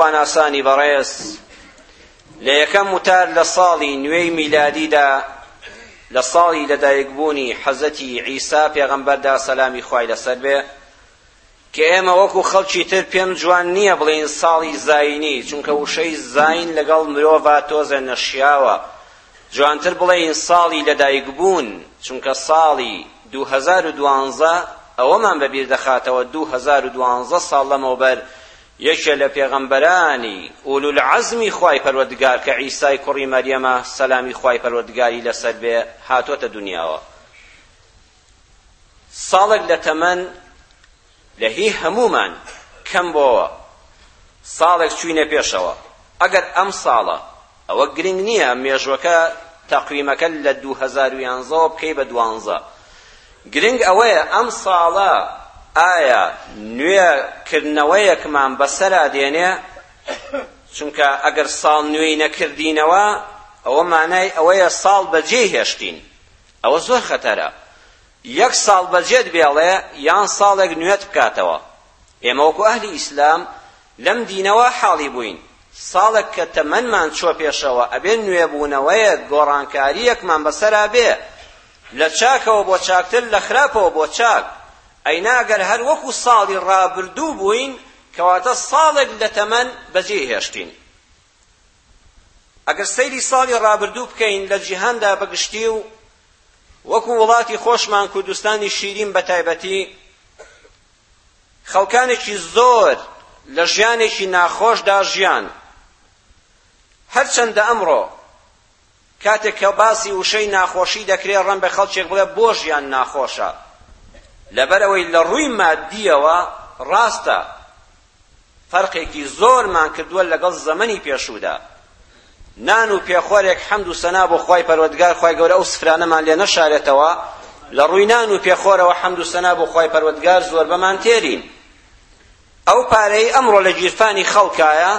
خواناسانی بەڕێز لە یەکەم وتار لە ساڵی نوێی میلادیدا لە ساڵی لەدایکبوونی حەزەتی عیسا پێغەمبەردا سەلامی خوای لەسەر بێ کە ئێمە وەکو خەڵکی تر پێم جوان نییە بڵین ساڵی زینی چونکە وشەی زین لەگەڵ مرۆڤە تۆزێ نەشیاوە جوانتر بڵێین ساڵی لەدایکبوون چونکە ساڵی 2012 ئەوەمان بەبیر دەخاتەوە 2012 ساڵ لەمەوبەر یەکێ لە پێغەمبەرانی ئولو العزمی خوای پەروەردگار کە عیسای کوڕی مەریەمە سەلامی خوای پەروەردگاری لەسەر بێ هاتۆتە دونیاوە ساڵێک لە تەمەن لە هی هەموومان کەم بۆوە ساڵێک چوینە پێشەوە ئەگەر ئەم ساڵە ئەوە گرنگ نییە مێژووەکە تەقویمەکە لە دوو هەزار و یانزە وە بکەی بە دوانزە گرنگ ئەوەیە ئەم ساڵە ئایا نوێ کردنەوەیەکمان بەسەرا دێنێ چونکە ئەگەر ساڵ نوێی نەکردینەوە ئەوە مانای ئەوەیە ساڵ بەجێی هێشتین ئەوە زۆر خەتەرە یەک ساڵ بەجێت بێڵێ یان ساڵێک نوێت بکاتەوە ئێمە وەکو ئەهلی ئیسلام لەم دینەوە حاڵی بووین ساڵێک کە تەمەنمان چووە پێشەوە ئەبێ نوێبوونەوەیەک گۆڕانکارییەکمان بەسەرا بێ لە چاکەوە بۆ چاکتر لە خراپەوە بۆ چاک ئەینا گەر هەر وەکو ساڵی ڕابردوو بووین کەواتە ساڵێک لە تەمەن بەجێ هێشتین ئەگەر سەیری ساڵی ڕابردوو بکەین لە جیهاندا بەگشتی و وەکو وڵاتی خۆشمان کوردستانی شیرین بە تایبەتی خەڵکانێکی زۆر لە ژیانێکی ناخۆشدا ژیان. هەرچەندە ئەمڕۆ کاتێک کە باسی وشەی ناخۆشی دەکرێ ڕەنبە خەڵکێک بڵێ بۆ ژیان ناخۆشە لەبەرەوەی لە ڕووی مادیەوە ڕاستە فەرقێکی زۆرمان کردووە لەگەڵ زەمەنی پێشوودا نان و پێخۆرێک حەمد و سەنا بۆ خوای پەروەردگار خوای گەورە ئەو سفرانەمان لێ نەشارێتەوە لە ڕووی نان و پێخۆرەوە حەمد و سەنا بۆ خوای پەروەردگار زۆربەمان تێرین ئەو پارەی ئەمڕۆ لە گیرفانی خەڵکایە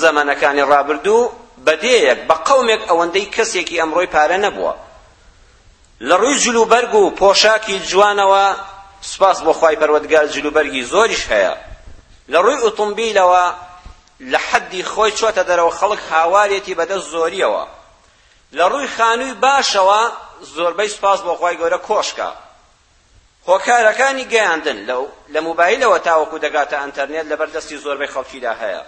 زەمەنەکانی ڕابردوو بەدێیەک بە قەومێک ئەوەندەی کەسێکی ئەمڕۆی پارە نەبووە لە ڕووی جلوبەرگ و پۆشاکی جوانەوە سوپاس بۆ خوای پەروەردگار جلوبەرگی زۆریش هەیە لە ڕووی ئوتومبیلەوە لە حەدی خۆی چۆتە دەرەوە خەڵک هاوارێتی بەدەست زۆریەوە لە ڕووی خانووی باشەوە زۆربەی سوپاس بۆ خوای گەورە کۆشکە هۆکارەکانی گەیاندن لە موبایلەوە تاوەکو دەگاتە ئەنتەرنێت لەبەر دەستی زۆربەی خەڵکیدا هەیە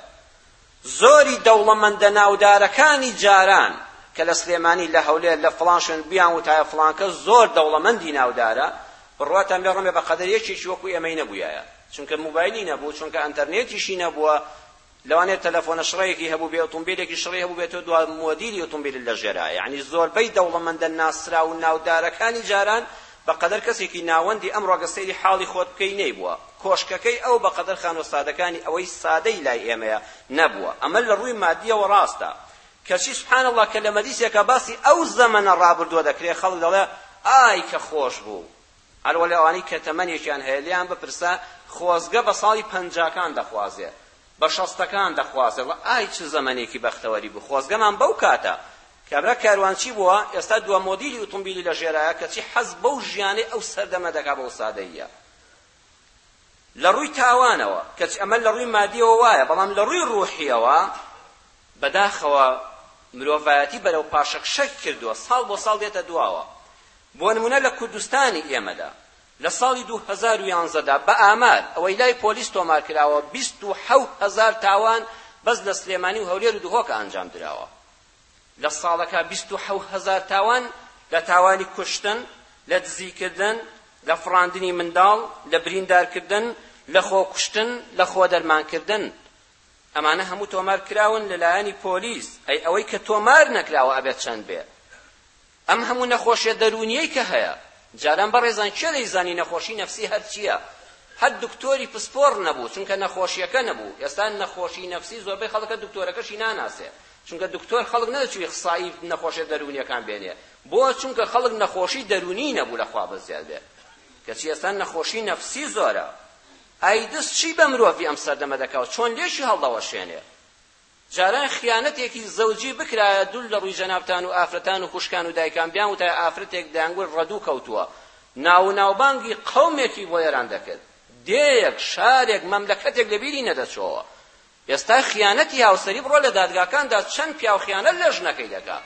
زۆری دەوڵەمەندە ناودارەکانی جاران کە لە سلێمانی لە هەولێر لە فڵان شوێن بیان وتایە فڵان کەس زۆر دەوڵەمەندی ناودارە بڕواتان بێ ڕمێ بە قەدەر یەکێکی وەکو ئێمەی نەبوویایە چونکە موبایلی نەبوو چونکە ئەنتەرنێتیشی نەبووە لەوانەیە تەلەفۆنە شڕەیەکی هەبوو بێ ئۆتۆمبیلێکی شڕی هەبوو بێتەوە دوا مۆدیلی ئۆتۆمبیل لە ژێرا یعنی زۆربەی دەوڵەمەندە ناسراو و ناودارەکانی جاران بەقەدەر کەسێکی ناوەندی ئەم ڕۆگە سەیری حاڵی خۆت بکەی نەیبووە کۆشکەکەی ئەو بەقەدەر خانوە سادەکانی ئەوەی سادەی لای ئێمەیە نەبووە ئەمە لە ڕووی مادیەوە ڕاستە کەچی سبحان اللە کە لە مەجلیسێکا باسی ئەو زەمەنە ڕابردووە دەکرێ خەڵک دەڵێ ئای کە خۆش بوو هەر وەلێ ئەوانەی کە تەمەنێکیان هەیە لێیان بپرسە خۆزگە بە ساڵی پەنجاکان دەخوازێ بە شەستەکان دەخوازێ ئای چ زەمەنێکی بەختەوەری بوو خۆزگەمان بەو کاتە کابرا کاروانچی بووە ئێستا دوا مۆدیلی ئوتومبیلی لە ژێرایە کەچی حەز بەو ژیانەی ئەو سەردەمە دەکا بەو سادەییە لە ڕووی تاوانەوە کەچ ئەمە لە ڕووی مادیەوە وایە بەڵام لە ڕووی ڕوحیەوە بەداخەوە مرۆڤایەتی بەرەو پاشەک شەک کردووە ساڵ بۆ ساڵ دێتە دواوە بۆ نمونە لە کوردستانی ئێمەدا لە ساڵی 2011 دا بە ئامار ئەوەی لای پۆلیس تۆمار کراوە 27000 تاوان بەس لە سلێمانی و هەولێر و دهۆکە ئەنجام دراوە لە ساڵەکە بیست و حەوت هەزار تاوان لە تاوانی کوشتن، لە دزیکردن، لە فڕاندنی منداڵ، لە بریندارکردن، لە خۆکوشتن، لە خۆدەرمانکردن. ئەمانە هەموو تۆمارکراون لە لایەنی پۆلیس، ئەی ئەوەی کە تۆمار نەکراوە ئەبێت چەند بێت؟ ئەم هەموو نەخۆشیە دەروونیەی کە هەیە جاران بەڕێزان کێ دەیزانی نەخۆشی نەفسی هەر چیە هەر دکتۆری پسپۆڕ نەبوو چونکە نەخۆشیەکە نەبوو ئێستا نەخۆشی نەفسی زۆربەی خەڵک هەر دکتۆرەکەشی ناناسێ چونکە دکتۆر خەڵک نەدەچوی خسایی نەخۆشیە دەروونیەکان بێنێ بۆ چونکە خەڵک نەخۆشی دەروونی نەبوو لە خوا بەزیاد بێ کەچی ئێستا نەخۆشی نەفسی زۆرە ئایدز چی بە مرۆڤی ئەم سەردەمە دەکا و چۆن لێشی هەڵدەوەشێنێ جاران خیانەتێکی زەوجی بکرایە دول لە ڕووی جەنابتان و ئافرەتان و خوشکان و دایکان بیان وتایە ئافرەتێک دەیانگوت ڕەدوو کەوتووە ناو و ناوبانگی قەومێکی بۆ ئێران دەکرد دێیەک شارێک مەملەکەتێک لە بیری نەدەچۆوە ئێستا خیانەتی هاوسەری بڕۆ لە دادگاکاندا چەند پیاو خیانەت لە ژنەکەی دەکا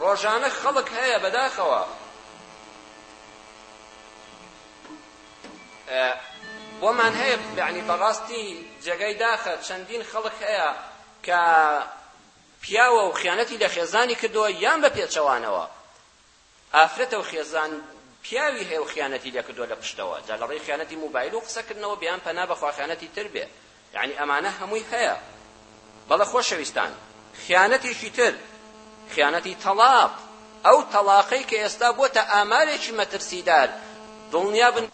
ڕۆژانە خەڵک هەیە بەداخەوە بۆمان هەیە یەعنی بەڕاستی جێگای داخە چەندین خەڵک هەیە کە پیاوە و خیانەتی لە خێزانی کردووە یان بە پێچەوانەوە ئافرەتە و خێزان پیاوی هەیە و خیانەتی لێکردووە لە پشتەوە جا لە ڕێی خیانەتی موبایل و قسەکردنەوە بیان پەنا بەخوا خیانەتی تر بێ یانی ئەمانە هەمووی هەیە. بەڵێ خۆشەویستان، خیانەتێکی تر، خیانەتی تەڵاق، ئەو تەڵاقەی کە ئێستا بۆتە ئامارێکی مەترسیدار، دڵنیابن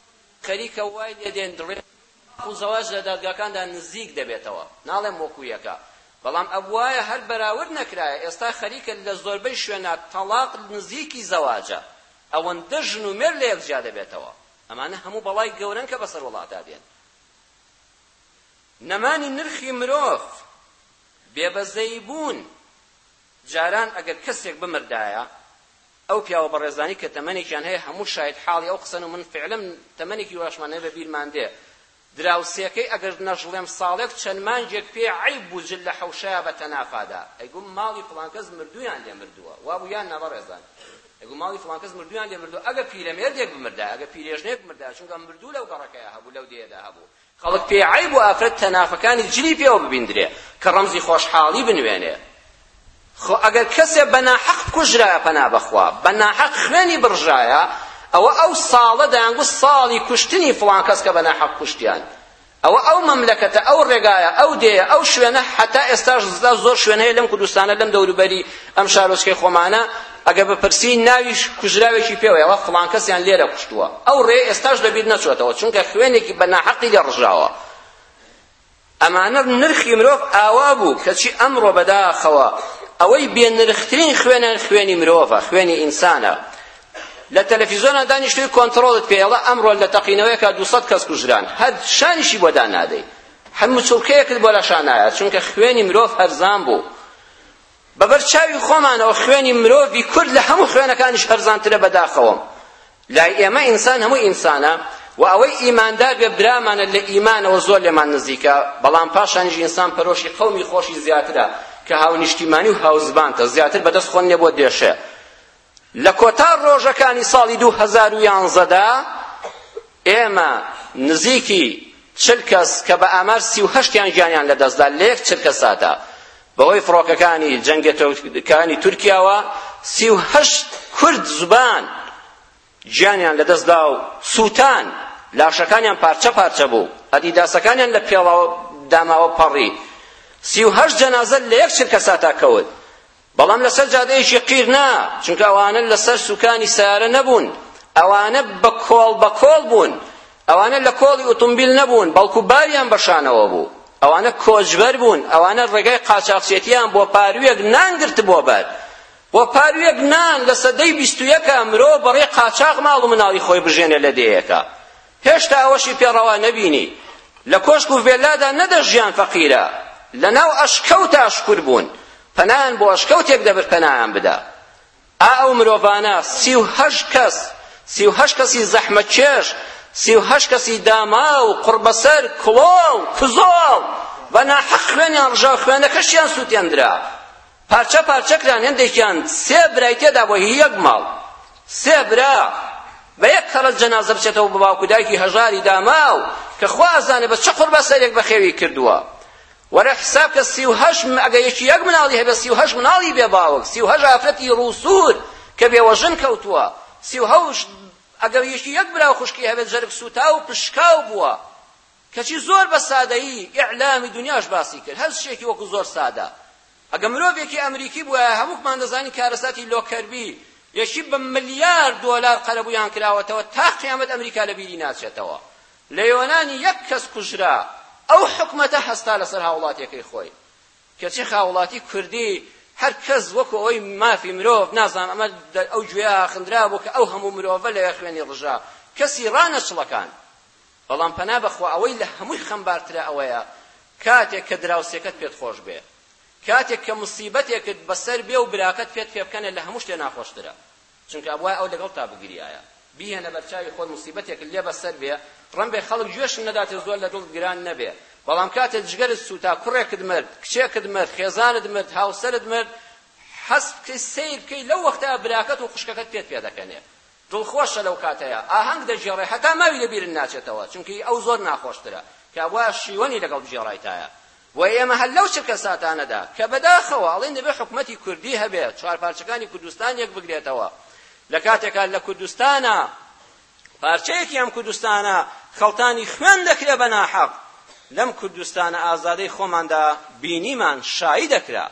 خەریکە وای لێدێندرێت تەڵاق و زەواج لە دادگاکاندا نزیک دەبێتەوە، ناڵێم وەکو یەکە، بەڵام ئەبوایە هەر بەراورد نەکرایە، ئێستا خەریکە لە زۆربەی شوێنا تەڵاق نزیکی زەواجە، ئەوەندە ژن و مێرد لەیەک جیا دەبێتەوە، ئەمانە هەموو بەڵای گەورەن کە بەسەر وڵاتدا دێن. نەمانی نرخی مرۆڤ، بێبەزەیی بوون، جاران ئەگەر کەسێک بمردایە، ئەو پیاوە بەڕێزانەی کە تەمەنێکیان هەیە هەموو شاهید حاڵی ئەو قسەن و من فیعلەن تەمەنێکی واشمان هەیە لەبیرمان دێ، دراوسێکەی ئەگەر نەژڵێم ساڵێک چەند مانگێک پێ عەیب بوو جل لە حەوشەیا بە تەنافادا ئەیگوم ماڵی فڵان کەس مردوویان لێ مردووە، وابوو یان نا بەڕێزان؟ دەگوت ماڵی فڵان کەس مردوویان لێ بردووە، ئەگەر پیرەمێردێک بمردایە، ئەگەر پیرێژنێک بمردایە، چونکە مردوو لەو گەڕەکەیا هەبوو، لەو دێیەدا هەبوو. خەڵک پێی عەیب بوو ئافرەت تەنافەکانی جلی پێوە ببیندرێ، کە ڕەمزی خۆشحاڵی بنوێنێ. خۆ ئەگەر کەسێ بە ناحەق بکوژرایە پەنا بە خوا، بە ناحەق خوێنی بڕژایە، ئەوە ئەو ساڵە دەیانگوت ساڵی کوشتنی فڵان کەس کە بە ناحەق کوشتیان. ئەوە ئەو مەملەکەتە، ئەو ڕێگایە، ئەو دێیە، ئەو شوێنە، هەتا ئێستاش زۆر شوێن هەیە لەم کوردستانە، لەم دەوروبەری ئەم شارۆچکەی خۆمانە، ئەگەر بپرسی ناوی کوژراوێکی پێوە، ئەڵێ فڵان کەسیان لێرە کوشتووە. ئەو ڕێیە ئێستاش لە بیر نەچۆتەوە، چونکە خوێنێکی بە ناحەقی لێ ڕژاوە. ئەمانە نرخی مرۆڤ ئاوا بوو، کەچی ئەمڕۆ بەداخەوە ئەوەی بێنرخترین خوێنە، خوێنی مرۆڤە، خوێنی ئینسانە. لە تەلەفیزۆنا دانیشتوی کۆنتڕۆڵت پێ ئەڵە ئەمڕۆ لە تەقینەوەیەکە دووسەد کەس کوژران هەر شانیشی بۆ دانادەی هەر مچڵکەیەکت بۆ لە شانایە چونکە خوێنی مرۆڤ هەرزان بوو بەبەر چاوی خۆمانەوە خوێنی مرۆڤی کورد لە هەموو خوێنەکانیش هەرزانترە بەداخەوەم لای ئێمە ئینسان هەموو ئینسانە و ئەوەی ئیماندار بێ برامانە لە ئیمانەوە زۆر لێمان نزیکە بەڵام پاشانیش ئینسان پەرۆشی قەومی خۆشی زیاترە کە هاونیشتیمانی و هاوزبانتە زیاتر بەدەست خۆن نێ بۆ دێشێ لە کۆتا ڕۆژەکانی ساڵی دوو هەزار و یانزە دا ئێمە نزیکی چل کەس کە بە ئامار سی و هەشتیان گیانیان لەدەستدا لە یەک چل کەسادا بەهۆی فڕۆکەکانی جەنگێتەکانی تورکیاوە سی و هەشت کورد زبان گیانیان لەدەستدا و سووتان لاشەکانیان پارچە پارچە بوو ئەدیداسەکانیان لە پێڵاوە داماوە پەڕی سی و هەشت جەنازە لە یەک چرکەساتا کەوت بەڵام لەسەر جادەیەکی قیر نا، چونکە ئەوانە لەسەر سوکانی سەیارە نەبوون، ئەوانە بە کۆڵ بە کۆڵ بوون، ئەوانە لە کۆڵی ئوتومبیل نەبوون، بەڵکو باریان بە شانەوە بوو، ئەوانە کۆچبەر بوون، ئەوانە ڕێگای قاچاخچێتییان بۆ پارویەک نان گرتبووە بەر، بۆ پارویەک نان، لە سەدەی بیست و یەکا مرۆڤ بەڕێی قاچاخ ماڵ و مناڵی خۆی بژێنێ لە دێیەکا، هێشتا ئەوەشی پێ ڕەوا نەبینی لە کۆشک و ڤێلادا نەدەژیان فەقیرە لەناو ئەشکەوتا شکور بوون پەنایان بۆ ئەشکەوتێک دەبرد پەنایان بدا ئا ئەو مرۆڤانە سی و هەشت کەس سی و هەشت کەسی زەحمەتکێش سی و هەشت کەسی داماو قڕبەسەر کڵۆڵ کزۆڵ بە ناحەق خوێنیان ڕژا و خوێنەکەشیان سووتێندرا پارچە پارچە کران هێندێکیان سێ برای تێدا بۆ هی یەک ماڵ سێ برا بە یەک کەڕەت جەنازە بچێتەوە بە باوک و دایکی هەژاری داماو کە خوا ئەزانێ بە چ قوربە سەرێک بە خێوی کردووە وەرە حساب کە سی و هەشت ئەگە یەکی یەک مناڵی هەبێ سی و هەشت مناڵی بێ باوک سی و هەشت ئافرەتی ڕووسور کە بێوەژن کەوتووە سی و هەشت ئەگەر یەکی یەک برا و خوشکی هەبێت جەرگ سووتاو و پشکاو بووە کەچی زۆر بە سادەیی ئیعلامی دونیاش باسی کرد، هەر شتێکی وەکو زۆر سادە. ئەگەر مرۆڤێکی ئەمریکی بوایە هەمووکمان دەزانین کارەساتی لۆکەربی یەکی بە ملیار دۆلار قەرەبوویان کراوەتەوە تا قیامەت ئەمریکا لە بیری ناچێتەوە. لە یۆنان یەک کەس کوژرا ئەو حکومەتە هەستا لەسەر هاوڵاتیەکەی خۆی. کەچی هاوڵاتی کوردی هەر کەس وەکو ئەوەی مافی مرۆڤ نازانم ئەمە ئەو گوێیە ئاخندرابوو کە ئەو هەموو مرۆڤە لەوێ خوێنی ڕژا کەسی ڕانەچڵەکاند. بەڵام پەنا بەخوا ئەوەی لە هەمووی خەمبارترە ئەوەیە کاتێک کە دراوسێکەت پێت خۆش بێ کاتێک کە موسیبەتێکت بەسەر بێ و براکەت پێت فێبکەنێ لە هەموو شتێ ناخۆشترە چونکە ئەبوایە ئەو لەگەڵتا بگریایە بیهێنە بەرچاوی خۆت موسیبەتێکت لێ بەسەر بێ ڕەم بێ خەڵک گوێشم نەداتێ زۆر لە دڵت گران نەبێ بەڵام کاتێ جگەرت سووتا کوڕێکت مرد کچێکت مرد خێزانت مرد هاوسەرت مرد حەز بکەی سەیر بکەی لەو وەختە براکەت و خوشکەکەت پێت پێدەکەنێ دڵخۆشە لەو کاتەیا ئاهەنگ دەگێڕێ هەتا ماوی لە بیرت ناچێتەوە چونکی هی ئەو زۆر ناخۆشترە کە وا شیوەنی لەگەڵ بگێڕایتایە بۆیە ئێمە هەر لەو چرکە ساتانەدا کە بەداخەوە ئەڵێن دەبێ حکومەتی کوردی هەبێ چوار پارچەکانی کوردستان یەک بگرێتەوە لە کاتێکا لە کوردستانا پارچەیەکی ئەم کوردستانە خەڵتانی خوێن دەکرێ بە ناحەق لەم کوردستانە ئازادەی خۆماندا بینیمان شایی دەکرا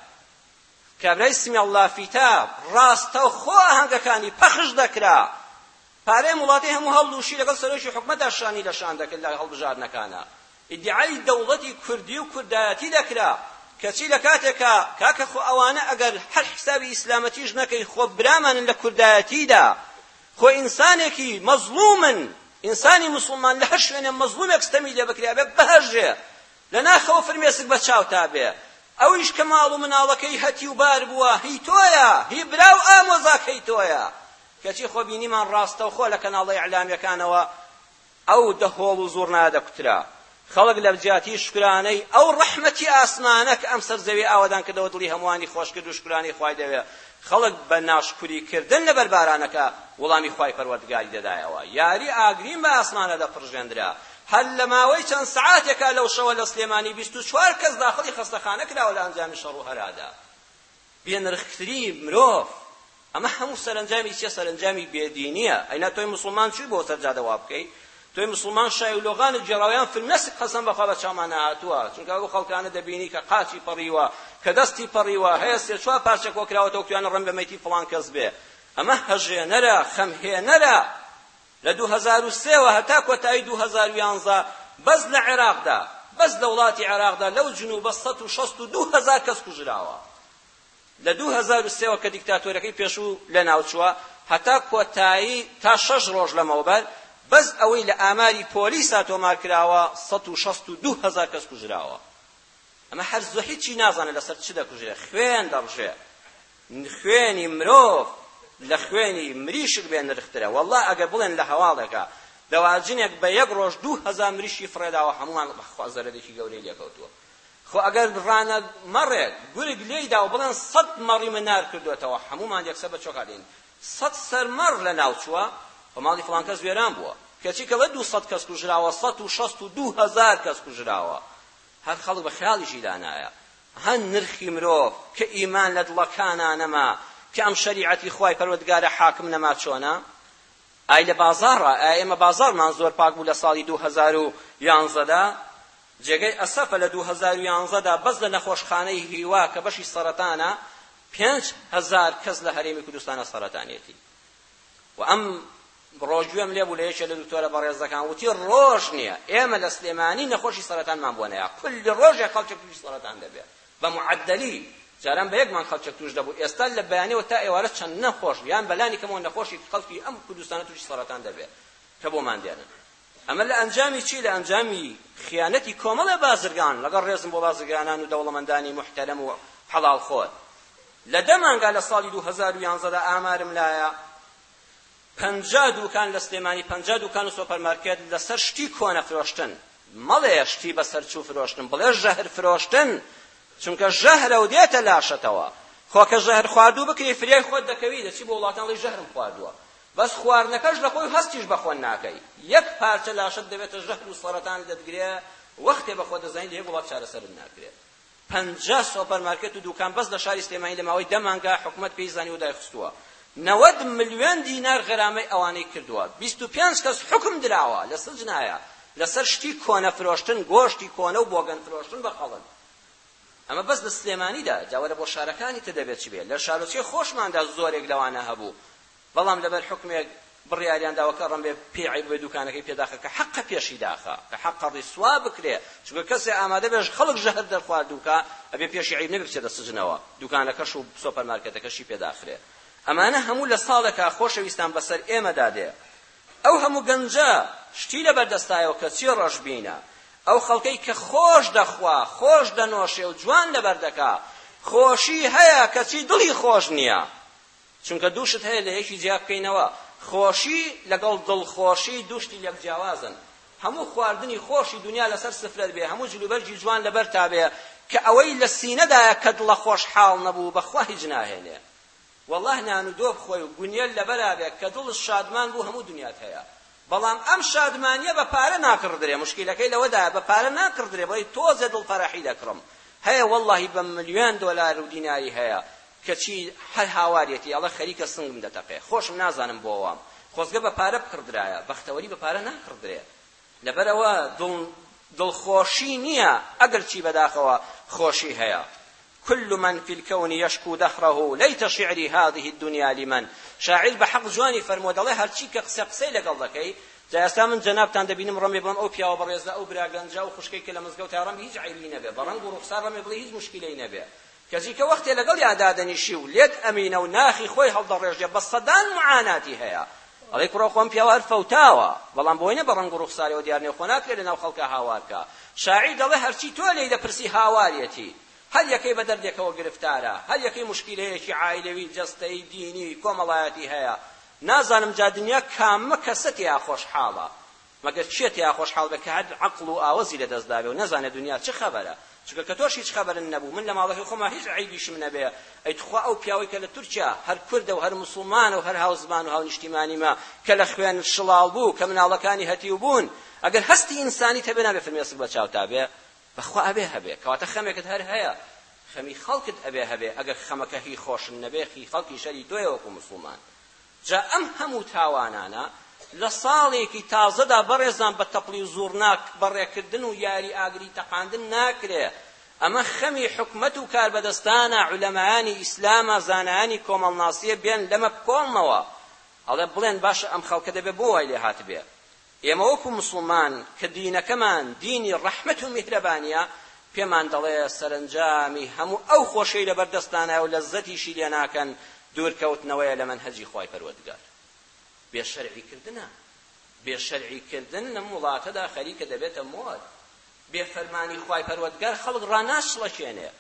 کابرای سمیاللە لافیتە ڕاستەوخۆ ئاهەنگەکانی پەخش دەکرا، پارەی موڵاتی هەموو هەڵلوشی لەگەڵ سەرۆکی حکومەتدا شانی لە شان دەکرد لە هەڵبژاردنەکانا ئیدیعای دەوڵەتی کوردی و کوردایەتی دەکرا کەچی لە کاتێکا کاکە خۆ ئەوانە ئەگەر هەر حیسابی ئیسلامەتیش نەکەی خۆ برامانن لە کوردایەتیدا خۆ ئینسانێکی مەزڵومن ئینسانی موسڵمان لە هەر شوێنێ مەزڵومێک ستەمی لێ بکرێ ئەبێ بهەژێ لە ناخەوە فرمێسک بە چاوتا بێ، ئەویش کە ماڵ و مناڵەکەی هەتیو و بار بووە، هی تۆیە، هی برا و ئامۆزاکەی تۆیە. کەچی خۆ بینیمان ڕاستەوخۆ لە کەناڵە ئیعلامییەکانەوە ئەو دە هۆڵ و زوڕنا دەکوترا. خەڵک لە جیاتی شوکرانەی ئەو ڕەحمەتی ئاسمانە کە ئەم سەر زەویە ئاوەدان کردەوە دڵی هەمووانی خۆش کرد و شوکرانەی خوای دەوێ، خەڵک بە ناشکوری کردن لە بەر بارانەکە وڵامی خوای پەروەردگاری دەدایەوە. یاری ئاگرین بە ئاسمانە دەپڕژێندرا. هەر لە ماوەی چەند سەعاتێکا لەو شەوە لە سلێمانی بیست و چوار کەس داخڵی خەستەخانە کراوە لە ئەنجامی شەڕ و هەرادا بێ نرختری مرۆڤ ئەمە هەموو سەرنجامی چیە سەرنجامی بێدینیە ئەینا تۆی مسلمان چوی بۆ سەر جادە وا بکەی تۆی مسلمان شای و لۆغان و گێڕاویان فلنەسک قەسەم بەخوا بە چاومان نەهاتووە چونکە ئەو خەڵکانە دەبینی کە قاچی پەڕیوە کە دەستی پەڕیوە هەیە سێ چوار پارچە کۆکراوەتەوە کویانە ڕەنبە مەیتی فڵان کەس بێ ئەمە هەژێنەرە خەمهێنەرە لە دوو هەزار و سێ وە هەتا کۆتایی دوو هەزار و یازدە بەس لە عێراقدا، بەس لە وڵاتی عێراقدا لەو جنوبە سەد و شەست و دوو هەزار کەس کوژراوە. لە دوو هەزار و سێ وە کە دیکتاتۆرەکەی پێشوو لەناوچووە هەتا کۆتایی تا شەش ڕۆژ لەمەوبەر بەس ئەوەی لە ئاماری پۆلیسا تۆمارکراوە سەد و شەست و دوو هەزار کەس کوژراوە. ئەمە هەر زۆر هیچی نازانێ لەسەر چ دەکوژرێ، خوێن دەڕژێ. خوێنی مرۆڤ لە خوێنی مریشک بێ نرخترە وەڵا ئەگەر بڵێن لە هەواڵێکا دەواجنێک بە یەک ڕۆژ دوو هەزار مریشکی فڕێداوە هەمووان خوا زەرەدێکی گەورەی لێکەوتووە خۆ ئەگەر ڕانە مەڕێک گورگ لێی دا و بڵێن سەد مەڕی من نار کردوێتەوە هەموومان یەکسەر بە چۆکا دێن سەد سەرمەڕ لە ناو چووە و ماڵی فڵان کەس وێران بووە کەچی کە بە دوو سەد کەس کوژراوە سەد و شەست و دوو هەزار کەس کوژراوە هەر خەڵک بە خیاڵیشی دانایە هەن نرخی مرۆڤ کە ئیمان لە دڵەکانا نەما کە ئەم شەریعەتی خوای پەروەدگارە حاکم نەما چۆنە؟ ئای لە بازاڕا ئایا ئێمە بازاڕمان زۆر پاک بوو لە ساڵی دوو هەزار و یانزە دا؟ جێگەی ئەسەفە لە دوو هەزار و یانزە دا بەس لە نەخۆشخانەی هیوا کە بەشی سەرەتانە پێنج هەزار کەس لە هەرێمی کوردستانا سەرەتانیەتی و ئەم بڕۆ گوێم لێ بوو لە یەکێ لە دکتۆرە بەڕێزەکان وتی ڕۆژ نییە ئێمە لە سلێمانی نەخۆشی سەرەتانمان بۆ نەیا کلی ڕۆژێک خەڵکێک تووشی سەرەتان دەبێت بە معەدەلی جاران بە یەک مانگ خەڵکێک تووش دەبوو ئێستا لە بەیانیەوە تا ئێوارە چەند نەخۆش یان بەلانی کەمەوە نەخۆشی خەڵکی ئەم کوردستانە تووشی سەرەتان دەبێت کە بۆمان دێنن ئەمە لە ئەنجامی چی؟ لە ئەنجامی خیانەتی کۆمەڵێ بازرگان، لەگەڵ ڕێزم بۆ بازرگانان و دەوڵەمەندانی موحتەرەم و حەڵاڵخۆر، لە دە مانگا لە ساڵی دوو هەزار و یازدە دا ئامارم لایە پەنجا دوکان لە سلێمانی پەنجا دوکان و سۆپەرمارکێت لەسەر شتی کۆنە فرۆشتن، مەڵێ شتی بەسەرچوو فرۆشتن، بڵێ ژەهر فرۆشتن، چونکە ژەهرە و دێتە لاشەتەوە، خۆ کە ژەهر خواردوو بکری فریای خۆت دەکەوی، دەچی بۆ وڵاتان دەڵێی ژەهرم خواردووە، بەس خواردنەکەش لەخۆی هەستیش بەخۆن ناکەی یەک پارچە لاشەت دەبێتە ژەهر و سەڕەتانت دەتگرێ وەختێ بەخۆت دەزانی لەیەک وڵات چارەسەرت ناکرێ پەنجا سۆپەرمارکێت و دوکان بەس لە شاری سلێمانی لەماوەی دە مانگا حکومەت پێی زانی و دایخستووە نەوەد ملیۆن دینار غەرامەی ئەوانەی کردووە بیست و پێنج کەس حوکم دراوە لە سجنایە لەسەر شتی کۆنە فرۆشتن گۆشتی کۆنە و بۆگەن فرۆشتن بە خەڵک ئەمە بەس لە سلێمانیدا جاوەرە بۆ شارەکانی تر دەبێت چ بێ لە شارۆچکەی خۆشماندا زۆرێک لەوانە هەبوو بەڵام لەبەر حوکمێک بڕیاریان داوە کە ڕەنبێ پێی عەیب بێ دووکانەکەی پێ داخە کە حەقە پێشی داخە کە حەقە ڕیسوا بکرێ چونکە کەسێ ئامادە بێ خەڵک ژەهر دەرخواردوو کا ئەبێ پێشی عەیب نەبێ بچێتە سجنەوە دووکانەکەش و سۆپەر مارکێتەکەشی پێ داخرێ ئەمانە هەموو لە ساڵێکا خۆشەویستان بەسەر ئێمەدا دێ ئەو هەموو گەنجە شتی لەبەر دەستایەوە کە چی ڕەشبینە ئەو خەڵکەی کە خۆش دەخوا خۆش دەنۆشێ و جوان لەبەر دەکا خۆشی هەیە کەچی دڵی خۆش نییە چونکە دوو شت هەیە لەیەکی جیا بکەینەوە، خۆشی لەگەڵ دڵخۆشی دوو شتی لێک جیاوازن، هەموو خواردنی خۆشی دونیا لەسەر سفرەت بێ، هەموو جلوبەرگی جوان لەبەرتا بێ، کە ئەوەی لە سینەدایە کە دڵە خۆشحاڵ نەبوو بەخوا هیچ ناهێنێ، وەڵا نان و دۆ بخۆی و گونیە لەبەرا بێ، کە دڵت شادمان بوو هەموو دونیات هەیە، بەڵام ئەم شادمانیە بە پارە ناکڕدرێ مشکیلەکەی لەوەدایە بە پارە ناکڕدرێ بڵێی تۆزێ دڵ فەرەحی دەکڕم هەیە وەڵاهی بە ملیۆن دۆلار و دیناری هەیە کەچی هەر هاواریەتی ئەڵێ خەریکە سنگم دەتەقێ خۆشم نازانم بۆ وام خۆزگە بە پارە بکڕدرایە بەختەوەری بە پارە ناکڕدرێ لەبەرەوە دڵ دڵخۆشی نییە ئەگەرچی بەداخەوە خۆشی هەیە کل من فی الکون یشکو دهره لیت شعری هذه الدنیا لمن شاعیر بە حەق جوانی فەرمووە دەڵێ هەرچی کە قسە قسەی لەگەڵ دەکەی جا ئێستا من جەنابتان دەبینم ڕەمێ بڵێم ئەو پیاوە بەڕێزە ئەو برا گەنجە ئەو خوشکەی کە لە مزگەوتە ڕەم هیچ عەیبی نەبێ بە ڕەنگ و ڕوخسار ڕەمێ بڵێ هیچ موشکیلەی نەبێ کەچی کە وەختێ لەگەڵیا دادەنیشی و لێت ئەمینە و ناخی خۆی هەڵدەڕێژێ بە سەدان معاناتی هەیە ئەڵێی کوڕە خۆم پیاوار فەوتاوە بەڵام بۆی نە بە ڕەنگ و ڕوخسارەوە دیار نیە خۆ ناکرێ لەناو خەڵکا هاوار کا شاعیر دەڵێ هەرچی تۆ لێی دەپرسی هاوارێتی هەر یەکەی بە دەردێکەوە گرفتارە هەر یەکەی موشکیلەیەکی عایلەوی جەستەیی دینی کۆمەڵایەتی هەیە نازانم جا دنیا کامە کەسە تێیا خۆشحاڵە مەگەر کێ تێیا خۆشحاڵ بێ کە هەر عەقڵ و ئاوەزی لە دەست دابێ و نەزانێ دونیا چ خەبەرە چونکە کە تۆش هیچ خەبەرن نەبوو من لە ماڵەکەی خۆما هیچ عەیبیشم نەبێ ئەی توخوا ئەو پیاوەی کە لە تورکیا هەر کوردە و هەر موسڵمانە و هەر هاوزمان و هاونیشتیمانیمە کە لە خوێن شڵاڵ بوو کە مناڵەکانی هەتیو بوون ئەگەر هەستی ئینسانیت هەبێ نابێ فرمێسک بە چاوتا بێ بەخوا ئەبێ هەبێ کەواتە خەمێکت هەر هەیە خەمی خەڵکت ئەبێ هەبێ ئەگەر خەمەکە هی خۆشن نەبێ هی خەڵکیش هەر هی تۆیە وەکو موسڵمان جا ئەم هەموو تاوانانە لە ساڵێکی تازەدا بەڕێزان بە تەپڵی و زوڕنا بەڕێکردن و یاری ئاگری تەقاندن ناکرێ، ئەمە خەمی حکومەت و کاربەدەستانە، عولەمایانی ئیسلامە، زانایانی کۆمەڵناسیە بێن لەمە بکۆڵنەوە، ئەڵێ بڵێن باشە ئەم خەڵکە دەبێ بۆ وای لێهاتبێ؟ ئێمە وەکو موسڵمان کە دینەکەمان دینی ڕەحمەت و میهرەبانیە پێمان دەڵێ سەرەنجامی هەموو ئەو خۆشەی لەبەردەستتانایە و لەززەتیشی لێ ناکەن دوورکەوتنەوەیە لە مەنهەجی خوای پەروەردگار بێ شەرعی کردنە بێ شەرعی کردن لەم وڵاتەدا خەریکە دەبێتە مۆد بێ فەرمانی خوای پەروەردگار خەڵک ڕاناچڵەکێنێ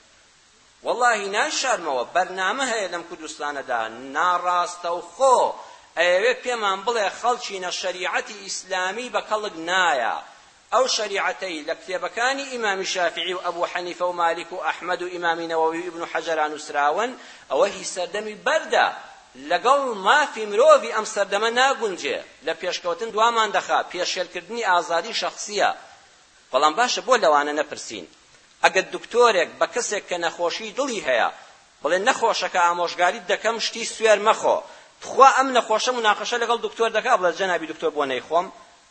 وەڵاهی نایشارمەوە بەرنامە هەیە لەم کوردستانەدا ناڕاستەوخۆ ئەیەوێ پێمان بڵێ خەڵچینە شەریعەتی ئیسلامی بە کەڵک نایە ئەو شەریعەتەی لە کتێبەکانی ئیمامی شافیعی و ئەبو حەنیفە و مالیک و ئەحمەد و ئیمامی نەوەوی و ئیبن حەجەرا نووسراون ئەوە هی سەردەمی بەردە لەگەڵ مافی مرۆڤی ئەم سەردەمە ناگونجێ لە پێشکەوتن دوامان دەخا پێشێلکردنی ئازادی شەخسیە بەڵام باشە بۆ لەوانە نەپرسین ئەگەر دکتۆرێک بە کەسێک کە نەخۆشی دڵی هەیە بڵێ نەخۆشەکە ئامۆژگاریت دەکەم شتی سوێر مەخۆ تخوا ئەم نەخۆشە مناقەشە لەگەڵ دکتۆر دەکا بڵێ جەنابی دکتۆر بۆ نەیخۆم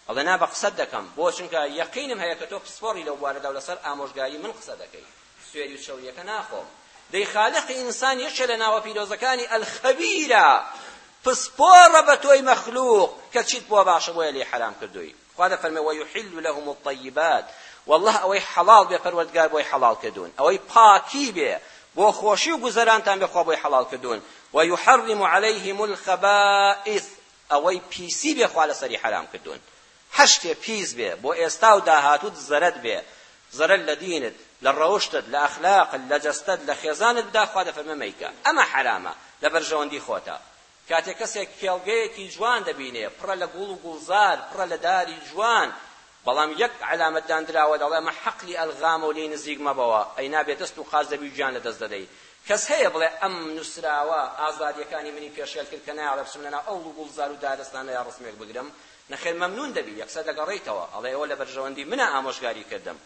ئەڵێ نا بە قسەت دەکەم بۆ چونکە یەقینم هەیە کە تۆ پسپۆڕی لەو بوارەدا و لەسەر ئامۆژگاری من قسە دەکەی سوێری و چەوریەکە ناخۆم دەی خالق ئینسان یەکێ لە ناوە پیرۆزەکانی ئەلخەبیرە پسپۆڕە بە تۆی مەخلوق کە چیت بۆ باشە بۆیە لێی حەرام کردووی خوا دەفەرمێ ویحل لهم الطیبات واللە ئەوەی حەڵاڵ بێ پەروەردگار بۆی حەڵاڵ کردوون ئەوەی پاکی بێ بۆ خۆشی و گوزەرانتان بێ خوا بۆی حەڵاڵ کردوون ویحرم علیهم الخبائث ئەوەی پیسی بێ خوا لەسەری حەرام کردوون هەر شتێ پیس بێ بۆ ئێستا و داهاتوت زەرەد بێ زەرەر لە دینت لە ڕەوشتت لە ئەخلاقت لە جەستەت لە خێزانت بدا خوا دەفەرمێ مەیکە ئەمە حەرامە لە بەرژەوەندی خۆتە کاتێک کەسێک کێڵگەیەکی جوان دەبینێ، پڕە لە گوڵ و گوڵزار، پڕە لە داری جوان، بەڵام یەک عەلامەت داندراوە دەڵێ ئەمە حەقلی ئەلغامە و لێی نزیک مەبەوە، ئەی نابێ دەست و قاچ دەبی و گیان لەدەست دەدەی. کەس هەیە بڵێ ئەم نووسراوە ئازادییەکانی منی پێشێل کرد کە نایەڵێ بچم لەناو ئەڵ و گوڵزار و دارستانە یا ڕسمێک بگرم؟ نەخێر مەمنوون دەبی، یەکسەر دەگەڕێیتەوە، ئەڵێ ئەوە لە بەرژەوەندی منە ئامۆژگاری کردم.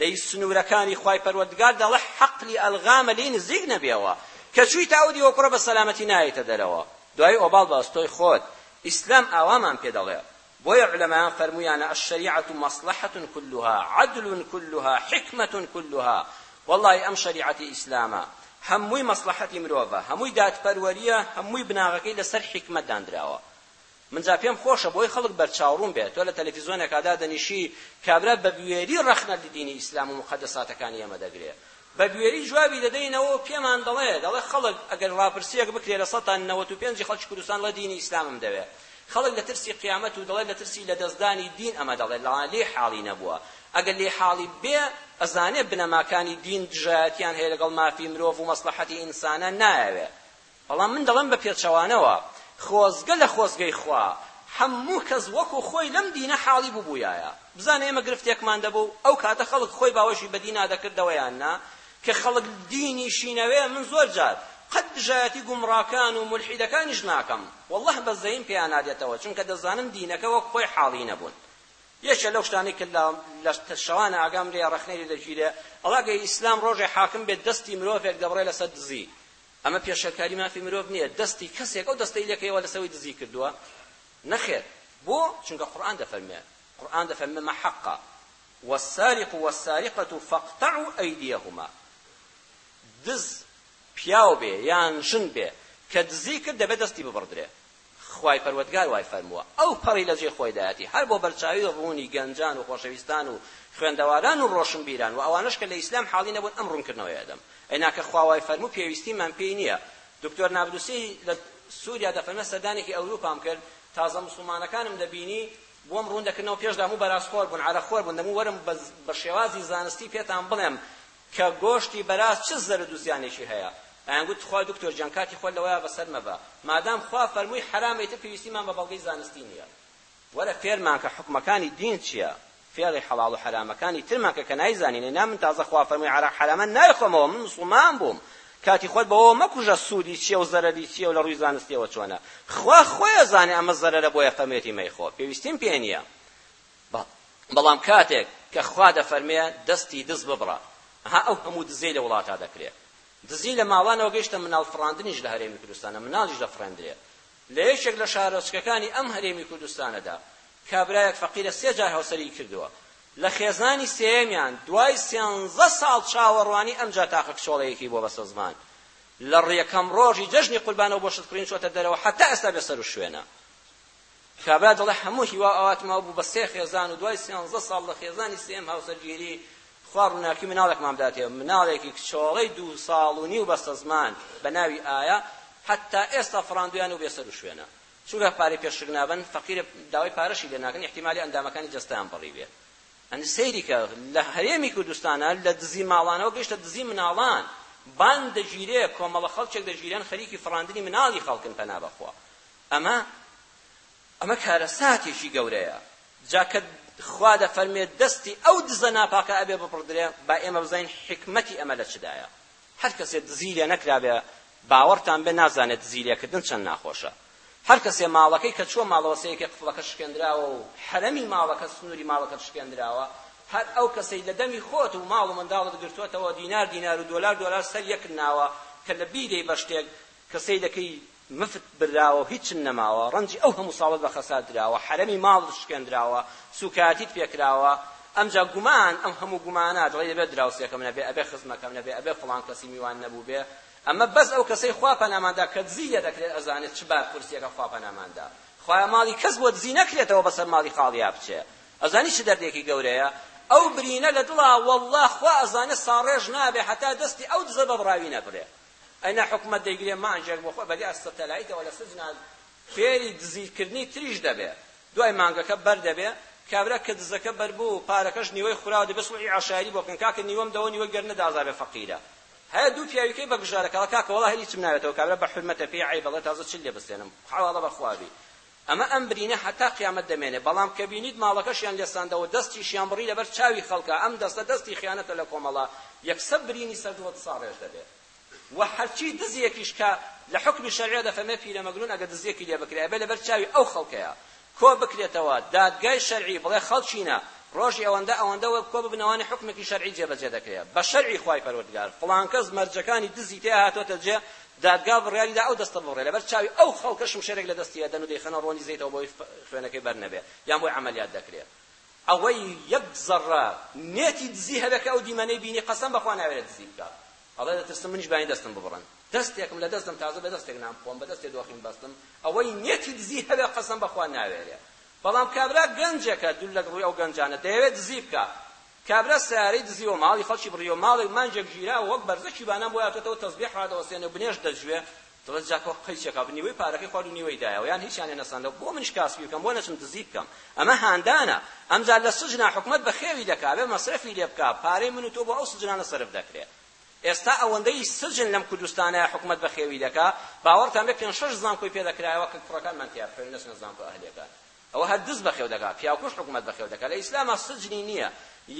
دەی سنورەکانی خوای پەروەردگار دەڵێ حەقلی ئەلغامە لێی نزیک نەبێەوە کە چویتە ئەو دیوە کوڕە بە سەلامەتی نایەیتە دەرەوە دوای ئۆباڵ بە ئەستۆی خۆت ئیسلام ئاوامان پێ دەڵێ بۆیە عولەمایان فەرمویانە الشریعە مصلحە کلها عدل کلها حکمە کلها واللەی ئەم شەریعەتی ئیسلامە هەمووی مەسڵەحەتی مرۆڤە هەمووی دادپەروەریە هەمووی بناغەکەی لەسەر حیکمەت داندراوە من جا پێم خۆشە بۆی خەڵک بەرچاوڕوون بێت، تۆ لە تەلەفیزۆنێکا دادەنیشی کابرا بە بوێری ڕەخنە لە دینی ئیسلام و موقەدەساتەکانی ئێمە دەگرێ، بە بوێری جوابی دەدەینەوە و پێمان دەڵێ، دەڵێ خەڵک ئەگەر ڕاپرسییەک بکرێ لە سەتا نەوەت و پێنجی خەڵکی کوردستان دەڵێ دینی ئیسلامم دەوێ. خەڵک لە ترسی قیامەت و دەڵێ لە ترسی لە دەستدانی دین ئەمە دەڵێ، لا لێی حاڵی نەبووە. ئەگەر لێی حاڵی بێ، ئەزانێ بنەماکانی دین دژایەتییان هەیە لەگەڵ مافی مرۆڤ و مەسڵەحەتی ئینسانە، نایەوێ. بەڵام من دەڵێم بە پێچەوانەوە، خۆزگە لە خۆزگەی خوا، هەموو کەس وەکو خۆی لەم دینە حاڵی ببوویایە. بزانە ئێمە گرفتێکمان دەبوو، ئەو کاتە خەڵک خۆی باوەشی بە دینا دەکردەوە یان نا، کە خەڵک دینی شینەوێ، من زۆر جار، قەت دژایەتی گومڕاکان و مولحیدەکانیش ناکەم، وەڵڵاهی بەزەییم پێیان نادێتەوە، چونکە دەزانم دینەکە وەک خۆی حاڵی نەبوون. یەکێ لەو شتانەی کە لە لە شەوانە ئاگام لێیە ڕەخنەی لێ دەگیرێ، ئەڵا گەر ئیسلام ڕۆژێ حاکم بێت دەستی مرۆڤێک دەبڕێ لەسەر دزی، ئەمە پێشێلکاری مافی مرۆڤ نییە دەستی کەسێک ئەو دەستەی لەکەیەوە لەسەر ئەوی دزی کردووە؟ نەخێر بۆ؟ چونکە قورئان دەفەرمێ قورئان دەفەرمێ مە حەقە والسارق والسارقە فاقطعوا ایدیهما دز پیاو بێ یان ژن بێ کە دزی کرد دەبێ دەستی ببڕدرێ خوای پەروەدگار وای فەرمووە، ئەو پەڕی لەجێ خۆیدایەتی، هەر بۆ بەرچاوی ڕوونی گەنجان و خۆشەویستان و خوێندەواران و ڕۆشنبیران و ئەوانەش کە لە ئیسلام حاڵی نەبوون ئەم ڕوونکردنەوەی ئەدەم، ئەینا کە خوا وای فەرموو پێویستیمان پێی نییە. دکتۆر نابلسی لە سووریا دەفەرمێ، سەردانێکی ئەوروپام کرد، تازە موسڵمانەکانم دەبینی بۆم ڕوون دەکردنەوە، پێشدا هەموو بەرازخۆر بوون، عەرەقخۆر بوون، دەموو وەرن بە شێوازی زانستی پێتان بڵێم، کە گۆشتی بەراز چ زەرەد و زیانێکی هەیە؟ ئەیان گوت، تخوا دکتۆر گیان کاتی خۆت لەوەیا بەسەر مەبە، مادام خوا فەرمووی حەرامە ئیتر پێویستیمان بە بەڵگەی زانستی نییە، وەرە فێرمان کە حوکمەکانی دین چییە، فێڵی حەڵاڵ و حەرامەکانی ترمان کە کە نایزانین، ئەی نا من تازە خوا فەرمووی عەرەق حەرامە نایخۆمەوە، من موسڵمان بووم، کاتی خۆت بەوەوە مەکوژە سوودی چییە و زەرەری چییە و لە ڕووی زانستییەوە چۆنە، خوا خۆی ئەزانێ ئەمە زەرەرە بۆیە فەرموویەتی مەیخۆ، پێویستیم پێ نییە، بەڵام کاتێک کە خوا دەفەرمێ دەستی دز ببڕە ئەها ئەو هەموو دزیەی لە وڵاتا دەکرێ دزی لە ماڵانەوە گەیشتە مناڵ فڕاندنیش لە هەرێمی کوردستانە مناڵیش دەفڕێندرێ لە یەکێک لە شارۆچکەکانی ئەم هەرێمی کوردستانەدا کابرایەک فەقیرە سێ جار هاوسەری کردووە لە خێزانی سێیەمیان دوای سێنزە ساڵ چاوەڕوانی ئەمجا تاقە کچۆڵەیەکی بۆ بەسە زمان لە ڕیەکەم ڕۆژی جەژنی قوربانەوە بۆ شتکڕین چۆتە دەرەوە حەتا ئێستا بێ سەر و شوێنە کابرا دەڵێ هەموو هیوا ئاواتمەوە بوو بە سێ خێزان و دوای سیانزە ساڵ لە خێزانی سێیەم هاوسەرگیری خوا ڕووناکی مناڵێکمان بداتێ مناڵێکی کچۆڵەی دوو ساڵ و نیو بەستەزمان بە ناوی ئایا حتا ئێستا فڕاندویان و بێسەر و شوێنە چونکە پارەی پێ شک نابەن فەقیرە داوای پارەشی لێ ناکەن احتیمالی ئەندامەکانی جەستەیان بڕی بێ ئەنی سەیری کە لە هەرێمی کوردستانە لە دزی ماڵانەوە گەشتە دزی مناڵان بان دەگیرێ کۆمەڵە خەڵکێک دەگیرێن خەریکی فڕاندنی مناڵی خەڵکن پەنا بەخوا ئەمە ئەمە کارەساتێکی گەورەیە جا کە خوا دەفەرموێت دەستی ئەو دزە ناپاکە ئەبێ ببڕدرێ با ئێمە بزانین حیکمەتی ئەمە لە چدایە هەر کەسێ دزی لێ نەکرابێ باوەڕتان بێ نازانێ دزی لێکردن چەند ناخۆشە هەر کەسێ ماڵەکەی کە چووە ماڵەوە سەیەکێ قفڵەکە شکێندراوە و حەرەمی ماڵەکە سنووری ماڵەکەت شکێندراوە هەر ئەو کەسەی لە دەمی خۆت و ماڵ و منداڵت گرتووەتەوە دینار دینار و دۆلار دۆلار سەر یەکت ناوە کە لە بیدەی بە شتێک کەسەی دەکەی مفت براوە و هیچم نەماوە ڕەنجی ئەو هەموو ساڵەت بە خەسار دراوە حەرەمی ماڵت شکێندراوە سوکایەتیت پێکراوە ئەمجا گومان ئەم هەموو گومانە دەڵێی دەبێ دراوسێکەم نەبێ ئەبێ خزمەکەم نەبێ ئەبێ فڵان کەسی میوان نەبووبێ ئەمە بەس ئەو کەسەی خوا پەنامان دا کە دزی لێ دەکرێت ئەزانێت چ بارقورسیەکە خوا پەنامان دا خوایە ماڵی کەس بۆ دزی نەکرێتەوە بەسەر ماڵی خاڵیا بچێ ئەزانی چ دەردێکی گەورەیە ئەو برینە لە دڵا وەڵڵا خوا ئەزانێت ساڕێژ نابێ هەتا دەستی ئەو دزە بەبڕاوی نەبرێ ئەی نا حکومەت دەیگرێ مانگێک بۆخۆی بەبێ ئەستەتەلایتەوە لە سجنە فێری دزیکردنی تریش دەبێ دوای مانگەکە بەر دەبێ کابرا کە دزەکە بەر بوو پارەکەش نیوەی خوراو دەبێ سوڵحی عەشایری بۆ بکەن کاکە نیوەم دەوە نیوەی گەر نەدا ئازابێ فەقیرە هەیە دوو پیاوی کەی بەگژارەکە ئەڵێ کاکە وەڵا هەر هیچم ناوێتەوە کابرا بە حورمەتە پێی عەیبە ئەڵێ تازە چل لێ بستێنم حەواڵە بەخوا بی ئەمە ئەم برینە هەتا قیامەت دەمێنێ بەڵام کە بینیت ماڵەکەشیان لێ سەندەوە دەستیشیان بڕی لەبەر چاوی خەڵکا ئەم دەستە دەستی خیانەتە لە کۆمەڵە یەکسەر برینی سەر دڵت ساڕێژ دەبێ وە هەرچی دزیەکیش کە لە حوکمی شەرعیا دەفەرمێ پیرە مەگنون ئەگەر دزیەکی لێ بکرێ ئەبێ لەبەر چاوی ئەو خەڵکەیا کۆ بکرێتەوە دادگای شەرعی بڵێ خەڵکینە ڕۆژی ئەوەندە ئەوەندە وە کۆ ببنەوە ئەوانە حوکمێکی شەرعی جێ بەجێ دەکرێ بە شەرعی خوای پەروەردگار فڵان کەس مەرجەکانی دزی تێیا هاتۆتە جێ دادگا بڕیاری دا ئەو دەستە ببڕێ، لەبەر چاوی ئەو خەڵکە شمشێرێک لە دەستی ئەدەن و دەیخەنە ڕۆنی زەیتەوە بۆی خوێنەکەی بەر نەبێ یان بۆی عەمەلیات دەکرێ. ئەوەی یەک زەڕە نێتی دزی هەبێ کە ئەو دیمەنەی بینی قەسەم بەخوا ناوێرێ دزی بکا. ئەڵێ دەترسم منیش بانی دەستم ببڕن. دەستێکم لە دەست دەم تازە بە دەستێک نان بخۆم بە دەستێ دۆخیم بەستم. ئەوەی نێتی دزی هەبێ قەسەم بەخوا ناوێرێ. بەڵام کابرا گەنجێکە دولەک ڕووی ئەو گەنجانە دەیەوێ دزی بکا. کابرا سەیارەی دزیوە ماڵی خەڵکی بڕیوە ماڵێک مانجێک گیراوە وەک بەرزەکی بانان بۆ یاکەتەوە تەزبێح ڕادەوەستێنێ و بنێشت دەجوێ دڵت جاکە وەک قەیچێکا بە نیوەی پارەکەی خوارد و نیوەی دایەوە یان هیچیان لێ نەسەندەوە بۆ منیش کاسپی بکەم بۆ نەچم دزی بکەم ئەمە هاندانە ئەمجا لە سجنا حکومەت بە خێوی دەکا ئەبێ مەسرەفی لێ بکا پارەی من و تۆ بۆ ئەو سجنانە سەرف دەکرێ ئێستا ئەوەندەی سجن لەم کوردستانەیە حکومەت بە خێوی دەکا باوەڕتان بێ پێنج شەش زانکۆی پێ دەکرایەوە کە کوڕەکانمان تیا بخوێنن نەچنە زانکۆ ئەهلیەکان ئەوە هەر دز بەخێو دەکا پیاوکوژ حکومەت بەخێو دەکا لە ئیسلاما سجنی نیە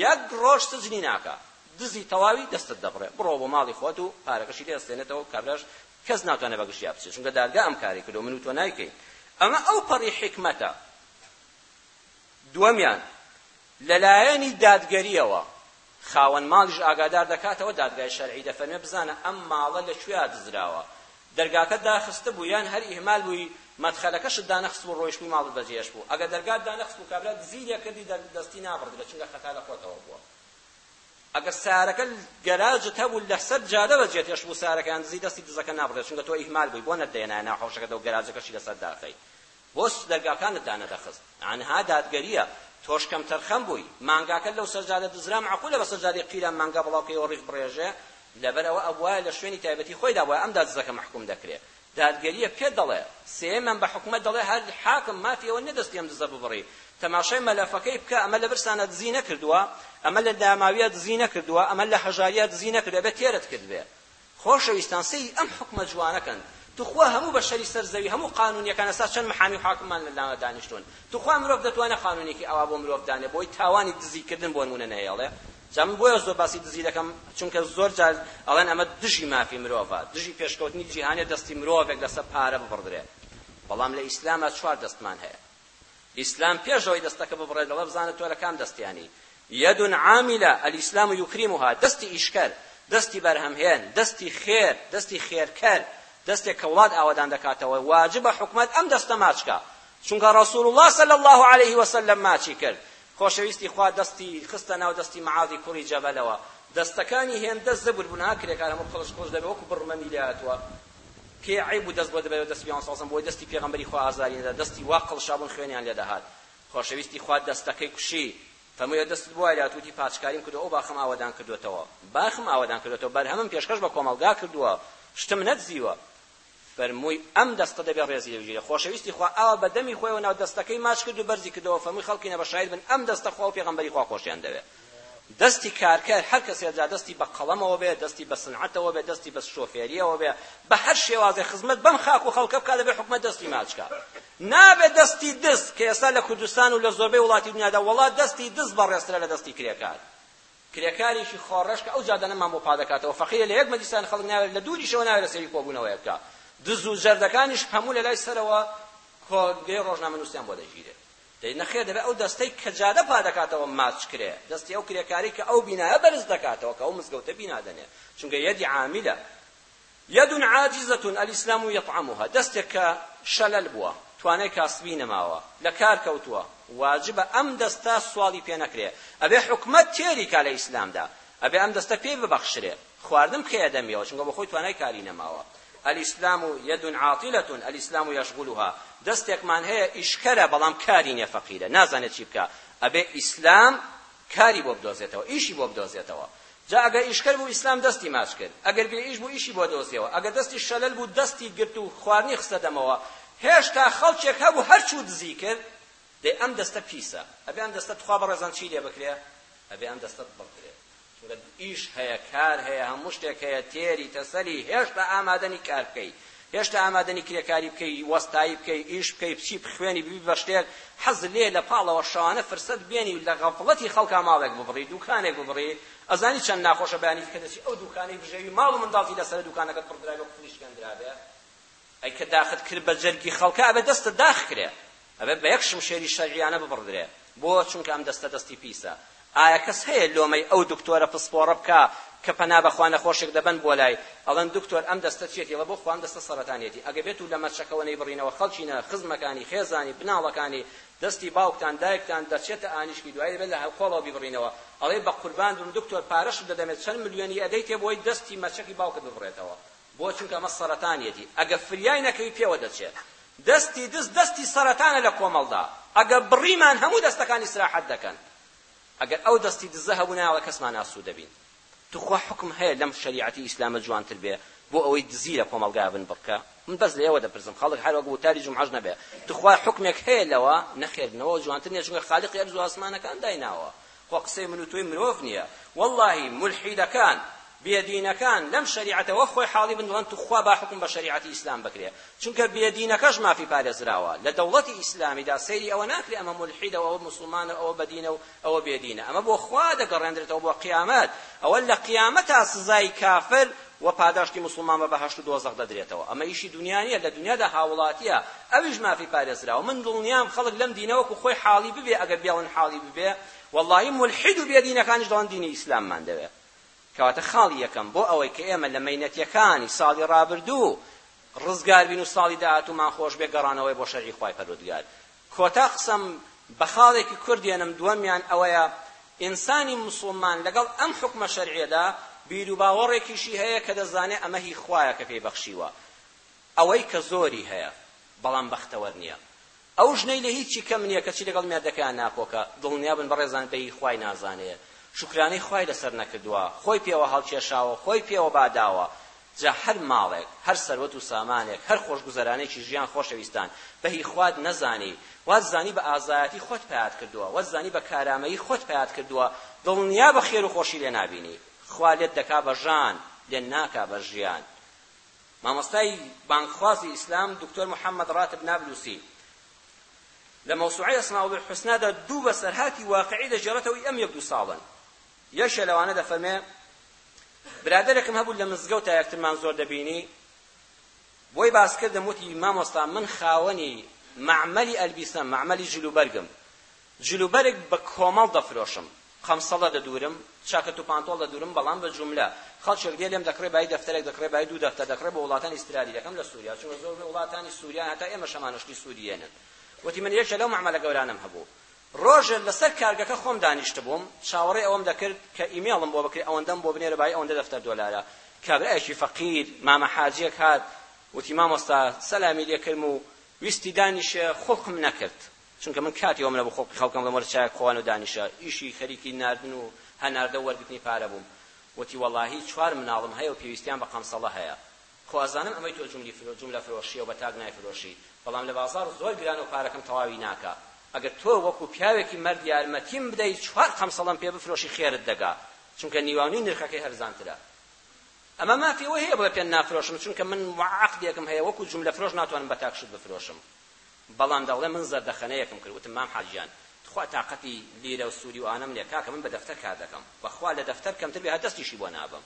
یەک ڕۆژ سجنی ناکا دزی تەواوی دەستت دەبڕێ بڕۆ بۆ ماڵی خۆت و پارەکەشی لێ ئەستێنێتەوە کابراش کەس ناتوانێ بەگژیا بچێ چونکە دادگا ئەم کارەی کردوە من و تۆ نایکەین ئەمە ئەو پەڕی حیکمەتە دوەمیان لەلایەنی دادگەرییەوە خاوەن ماڵیش ئاگادار دەکاتەوە، دادگای شەرعی دەفەرمێ بزانە ئەم ماڵە لە کوێیا دزراوە، دەرگاکەت داخستبوو یان هەر ئیهمال بووی مەدخەلەکەشت دانەخستبوو ڕۆیشتبووی ماڵت بەجێهێشت بوو، ئەگەر دەرگات دانەخستبوو کابرا دزی لێ کردی دەستی نابڕدرێ چونکە خەتا لە خۆتەوە بووە، ئەگەر سەیارەکە گەراجت هەبوو لەسەر جادە بەجێت هێشتبوو سەیارەکەیان دزی دەستی دزەکە نابڕدرێ چونکە تۆ ئیهمال بووی بۆ نەتدەهێنایە ناو حەوشەکەت و گەراجەکەشی لەسەر داخەی. بۆ سودەرگاکانت دانەدەخست عنها دادگەریە تۆش کەم تەرخەم بووی مانگاکە لەو سەرجادە دزرا معقولە بە سەرجادەی قیران مانگا بڵاو کەیەوە ڕیخ بڕێژێ لەبەر ئەوە ئەبوایە لە شوێنی تایبەتی خۆیدا بوایە ئەمدا دزەکە محکوم دەکرێ دادگەریە پێت دەڵێ سێیەمیان بە حکومەت دەڵێ هەر حاکم مافی ئەوە نیە دەستی ئەم دزە ببڕی تەماشای مەلەفەکەی بکە ئەمە لە برسانا دزی نەکردووە ئەمە لە داماویا دزی نەکردووە ئەمە لە هەژاریا دزی نەکردووە ئەبێ تێرت کردبێ خۆشەویستان سەیری ئەم حوکمە جوانە کەن توخوا هەموو بەشەری سەر زەوی هەموو قانونیەکان ئەستا چەند محامی و حاکممان لە ناوە دانیشتوون توخوا مرۆڤ دەتوانێ قانونێکی ئاوا بۆ مرۆڤ دانێ بۆی تاوانی دزی کردن بۆ نمونە نەهێڵێ جا من بۆیە زۆر باسی دزی دەکەم چونکە زۆر جار ئەڵێن ئەمە دژی مافی مرۆڤە دژی پێشکەوتنی جیهانە دەستی مرۆڤێک لەسەر پارە ببڕدرێ بەڵام لە ئیسلاما چوار دەستمان هەیە ئیسلام پێش ئەوەی دەستەکە ببڕێت دەڵێت بزانە تۆ لە کام دەستیانی، ید عاملە، الاسلام یکرمها، دەستی ئیشکەر، دەستی بەرهەمهێن، دەستی خێر، دەستی خێرکەر، دەستێک کە وڵات ئاوەدان دەکاتەوە، واجبە حکومەت ئەم دەستە ماچکا، چونکە رسول اللە صلی اللە علیە وسلم ماچی کرد، خۆشەویستی خوا دەستی خستە ناو دەستی معاذی کوڕی جبلەوە، دەستەکانی هێندە زبر بوون، ها کرێکار هەموو قڵچ قڵچ دەبێت وەکو بڕمەنی لێهاتووە، پێ عەیب بوو دەست بۆ دەبەی و دەست پیاون ساڵ سەم بۆی دەستی پێغەمبەری خوا ئازاری نەدا دەستی وا قڵشابوون خوێنیان لێ دەهات خۆشەویستی خوا دەستەکەی کوشی فەرمووی ئەو دەستت بۆ وایلات وتی پاچکاریم کردووە ئەو باخم ئاوەدان کردۆتەوە باخم ئاوەدان کردۆتەوە بەرهەمم پێشکەش بە کۆمەڵگا کردووە شتم نەدزیوە فەرمووی ئەم دەستە دەبێ ڕێزی لێ بگیرێ خۆشەویستی خوا ئاوا بە دەمی خۆیەوە ناو دەستەکەی ماچ کرد و بەرزی کردەوە فەرمووی خەڵکینە بە شاهید بن ئەم دەستە خوا و پێغەمبەری خوا خۆشیان دەوێ دەستی کارکەر هەر کەسێ، جا دەستی بە قەڵەمەوە بێ، دەستی بە سنعەتەوە بێ، دەستی بە شۆفێرییەوە بێ، بە هەر شێوازێ خزمەت بەم خاک و خەڵکە بکا، دەبێ حکومەت دەستی ماچ کا. نابێ دەستی دز، کە ئێستا لە کوردستان و لە زۆربەی وڵاتی دنیادا وەڵا دەستی دز بەڕێزترە لە دەستی کرێکار. کرێکاریشی خۆڕش کە ئەو جادانە مام و پا دەکاتەوە، فەقیرە لە یەک مەجلیسیان خەڵک ناوێرێ، لە دووریشەوە ناوێرێ سەیری کۆبوونەوەیەک بکا. دز و جەردەکانیش هەموو لە لای سەرەوە کۆگەی ڕۆژنامەنووسیان بۆ دەگیرێ. دەی نەخێر دەبێ ئەو دەستەی کە جادە پا دەکاتەوە ماچ کرێ، دەستی ئەو کرێکارەی کە ئەو بینایە بەرز دەکاتەوە کە ئەو مزگەوتە بینا دەنێ، چونکە یەدی عاملە یەد عاجزە الاسلام یطعمها دەستێک کە شەلەل بووە توانای کاسبی نەماوە لە کار کەوتووە واجبە ئەم دەستە سواڵی پێ نەکرێ ئەبێ حکومەت تێری کا لە ئیسلامدا ئەبێ ئەم دەستە پێی ببەخشرێ خواردن بکەیە دەمیەوە چونکە بۆخۆی توانای کاری نەماوە الاسلام ید عاطلە الاسلام یشغلها دەستێکمان هەیە ئیشکەرە بەڵام کاری نیە فەقیرە نازانێت چی بکا ئەبێ ئیسلام کاری بۆ بدۆزێتەوە ئیشی بۆ بدۆزێتەوە جا ئەگەر ئیشکەر بوو ئیسلام دەستی ماچ کرد ئەگەر بێ ئیش بوو ئیشی بۆ دۆزیەوە ئەگەر دەستی شەلەل بوو دەستی گرت و خواردنی خستە دەمەوە هێشتا خەڵکێک هەبوو هەرچوو دزی کرد دەی ئەم دەستە پیسە ئەبێ ئەم دەستە تخوا بەڕێزان چی لێ بکرێ ئەبێ ئەم دەستە بڕدرێ چونکە ئیش هەیە کار هەیە هەموو شتێک هەیە تێری تەسەلی هێشتا ئامادەنی کار بکەی هێشتا ئامادەنی کرێکاری بکەی وەستایی بکەی ئیش بکەی بچی بخوێنی ببی بە شتێک حەز لێ لە پاڵەوە شەوانە فرسەت بێنی لە غەفڵەتی خەڵکا ماڵێک ببڕی دوکانێک ببڕی ئەزانی چەند ناخۆشە بەیانی دیکە دەچی ئەو دوکانەی بژێوی ماڵ و منداڵتی لەسەر دوکانەکەت بڕدرابێ و قفڵی شکێندرابێ ئەی کە داخت کرد بە جەرگی خەڵکا ئەبێ دەستت داخ کرێ ئەبێ بە یەک شمشێری شەرعیانە ببڕدرێ بۆ چونکە ئەم دەستە دەستی پیسە ئایا کەس هەیە لۆمەی ئەو دکتۆرە پسپۆڕە بکا کە پەنا بە خوا نەخۆشێک دەبەن بۆ لای ئەڵێن دکتۆر ئەم دەستە چیەتی ئەڵێ بۆ خوا ئەم دەستە سەرەتانیەتی ئەگە بێت و لە مەچەکەوە نەیبڕینەوە خەڵکینە خزمەکانی خێزانی بناڵەکانی دەستی باوکتان دایکتان دەچێتە ئانیشکی دوای دەبێت لە هەوکۆڵەوە بیبڕینەوە ئەڵێ بە قوربان بم دکتۆر پارەشت دەدەمێ چەند ملیۆنی ئەدەیتێ بۆی دەستی مەچەکی باوکت ببڕێتەوە بۆ چونکە ئەمە سەرەتانیەتی ئەگە فریای نەکەوی پێوە دەچێت دەستی دز دەستی سەرەتانە لە کۆمەڵدا ئەگە بڕیمان هەموو دەستەکان ئیسراحەت دەکەن ئەگەر ئەو دەستی دزە هەبوو نایەڵە کەسمان ئاسوودە بین توخوا حوکم هەیە لەم شەریعەتی ئیسلامە جوانتر بێ بۆ ئەوەی دزی لە کۆمەڵگا بن بڕکە من بەس لێوە دەپرسم خەڵک هەر وەک وتاری جومعەش نەبێ توخوا حوکمێک هەیە لەوە نەخێر نەوە جوانتر نیە چونکە خالقی ئەرز و ئاسمانەکان دایناوە خۆ قسەی من و تۆی مرۆڤ نیە واللەهی مولحیدەکان بێ دینەکان لەم شەریعەتە وەک خۆی حاڵی بن دڵێن توخوا با حوکم بە شەریعەتی ئیسلام بکرێ چونکە بێ دینەکەش مافی پارێزراوە لە دەوڵەتی ئیسلامیدا سەیری ئەوە ناکرێ ئەمە مولحیدە و ئەوە موسڵمانە و ئەوە بە دینە و ئەوە بێ دینە ئەمە بۆ خوا دەگەڕێندرێتەوە بۆ قیامەت ئەوە لە قیامەتا سزای کافر وە پاداشتی موسڵمان بە بەهەشت و دۆزەخ دەدرێتەوە ئەمە ئیشی دونیا نیە لە دونیادا هاوڵاتیە ئەویش مافی پارێزراوە من دڵنیام خەڵک لەم دینە وەکو خۆی حاڵی ببێ ئەگەر بێڵن حاڵی ببێ وەڵاهی مولحید و بێ دینەکانیش دەڵێن دینی ئیسلاممان دەوێ کەواتە خاڵی یەکەم بۆ ئەوەی کە ئێمە لە مەینەتیەکانی ساڵی ڕابردوو ڕزگار بین و ساڵی داهاتوومان خۆش بێ گەڕانەوەیە بۆ شەرعی خوای پەروەردگار کۆتا قسەم بە خاڵێکی کورت دێنم، دووەمیان ئەوەیە ئینسانی موسڵمان لەگەڵ ئەم حوکمە شەرعیەدا بیروباوەڕێکیشی هەیە کە دەزانێ ئەمە هی خوایە کە پێی بەخشیوە ئەوەی کە زۆری هەیە بەڵام بەختەوەر نیە ئەو ژنەی لە هیچی کەم نیە کەچی لەگەڵ مێردەکەیان ناکۆکە دڵنیابن بەڕێزان بەیی خوای نازانێ شوکرانەی خوای لەسەر نەکردووە خۆی پێوە هەڵکێشاوە خۆی پێوە باداوە جا هەر ماڵێک، هەر سەروەت و سامانێک، هەر خۆشگوزەرانێکی ژیان خۆشەویستان، بە هی خوات نەزانی، وات زانی بە ئازایەتی خۆت پەیات کردووە، وەت زانی بە کارامەیی خۆت پەیات کردووە، دڵنیابە خێر و خۆشی لێ نابینی. خوا لێت دەکا بە ژان، لێت ناکا بە ژیان. مامۆستای بانگخوازی ئیسلام دکتۆر محەمەد راتب نابلوسی لە مەوسوعەی اسماء الحسنی دا دوو بەسەرهاتی واقعی دەگێڕێتەوە ی ئەم یەک دوو ساڵەن. یەکێ لەوانە دەفەرمێ، برادەرێکم هەبوو لە مزگەوتا یەکترمان زۆر دەبینی، بۆی باس کردم وتی، مامۆستا من خاوەنی مەعمەلی ئەلبیسەم، مەعمەلی جلوبەرگم، جلوبەرگ بە کۆمەڵ دەفرۆشم، قەمسەڵە دەدورم، چاکەت و پانتۆڵ دەدورم بەڵام بە جوملە، خەڵکێک دێ لێم دەکڕێ بایی دەفتەرێک دەکڕێ بایی دوو دەفتەر دەکڕێ بۆ وڵاتان ئیسترالی دەکەم لە سوریا، چونکە زۆربەی وڵاتانی سوریان هەتا ئێمەش هەمان شتی سوری هێنن، وتی من یەکێ لەو مەعمەلە گەورانەم هەبوو، ڕۆژێک لەسەر کارگەکە خۆم دانیشتبووم چاوەڕێی ئەوەم دەکرد کە ئیمێڵم بۆ بکرێ ئەوەندەم بۆ بنێرە بایی ئەوەندە دەفتەر دۆلارە کابرایەکی فەقیر مامە حاجیەک هات وتی مامۆستا سەلامی لێ کردم و ویستی دانیشێ خوڵقم نەکرد چونکە من کاتی وەم نەبوو خوڵقی خەڵکم بڵێم وەرە چایەک خۆوان و دانیشە ئیشی خەریکی ناردن و هەناردە و وەرگرتنی پارە بووم وتی وەڵاهی چوار مناڵم هەیە و پێویستیان بە قەمسەڵە هەیە خۆ ئەزانم ئەمەی تۆ جوملی فرۆ جوملە فرۆشیە و بە تاک نایفرۆشی بەڵام لە بازاڕ زۆر گرانە و پارەکەم تەواوی ناکا ئەگەر تۆ وەکو پیاوێکی مەرد یارمەتیم بدەی چوار قەمسەڵەم پێ بفرۆشی خێرت دەگا چونکە نیواونی نرخەکەی هەرزانترە ئەمە مافی ئەوەی هەیە بڵێ پێت نافرۆشم چونکە من عەقدێکم هەیە وەکو جوملە فرۆش ناتوانم بە تاک شت بفرۆشم بەڵام دەڵێ من زەردەخەنەیەکم کرد وتم مام حاج گیان تخوا تاقەتی لیرە و سوری و ئانەم نیە کاکە من بە دەفتەر کار دەکەم بەخوا لە دەفتەر کەمتر بێ هەر دەستیشی بۆ نابەم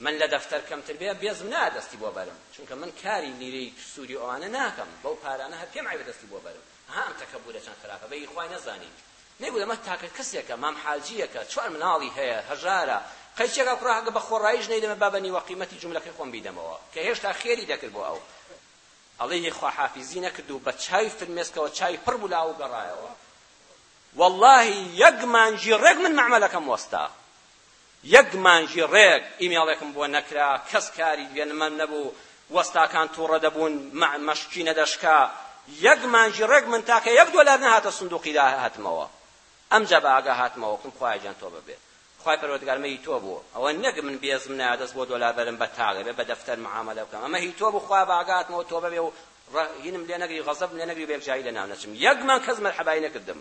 من لە دەفتەر کەمتر بێ بێزم نایە دەستی بۆ بەرم چونکە من کاری لیرەی سوری ئەوانە ناکەم بەو پارانە هەر پێم عەیبە دەستی بۆ بەرم ها ئەم تەکەبورە چەند خراپە بەگی خوای نەزانی نەیگوت ئەمە تاکە کەسێکە مام حاجیەکە چوار مناڵی هەیە هەژارە قەیچێکا کوڕە هەگە بە خۆڕاییش نەیدەمە با بە نیوە قیمەتی جوملەکەی خۆم بیدەمەوە کە هێشتا خێری دەکرد بۆ ئەو ئەڵێی خواحافیزی نەکرد و بە چاوی فرمێسکەوە چاوی پڕ بوو لاو و گەڕایەوە وەڵاهی یەک مانگی ڕێک من مەعمەلەکەم وەستا یەک مانگی ڕێک ئیمێڵێکم بۆ نەکرا، کەس کاری دوێنمم نەبوو، وەستاکان توڕە دەبوون، مەشقی نەدەشکا، یەک مانگی ڕێک من تاکە یەک دۆلار نەهاتە سندوقی داهاتمەوە، ئەمجا بە ئاگا هاتمەوە وتم خوایە گیان تۆ ببێ خوای پەروەردگار مە هی تۆ بوو ئەوە نەک من بێزم نایە دەست بۆ دۆلار بەرم بە تاک ئەبێ بە دەفتەر معامەلە بکەم ئەمە هی تۆ بوو خوایە بە ئاگا هاتمەوە تۆ ببێ و ڕهینم لێ نەگری غەزەبم لێ نەگری بە یەکجاری لە ناو نەچم یەک مانگ کەس مەرحەبای نەکردم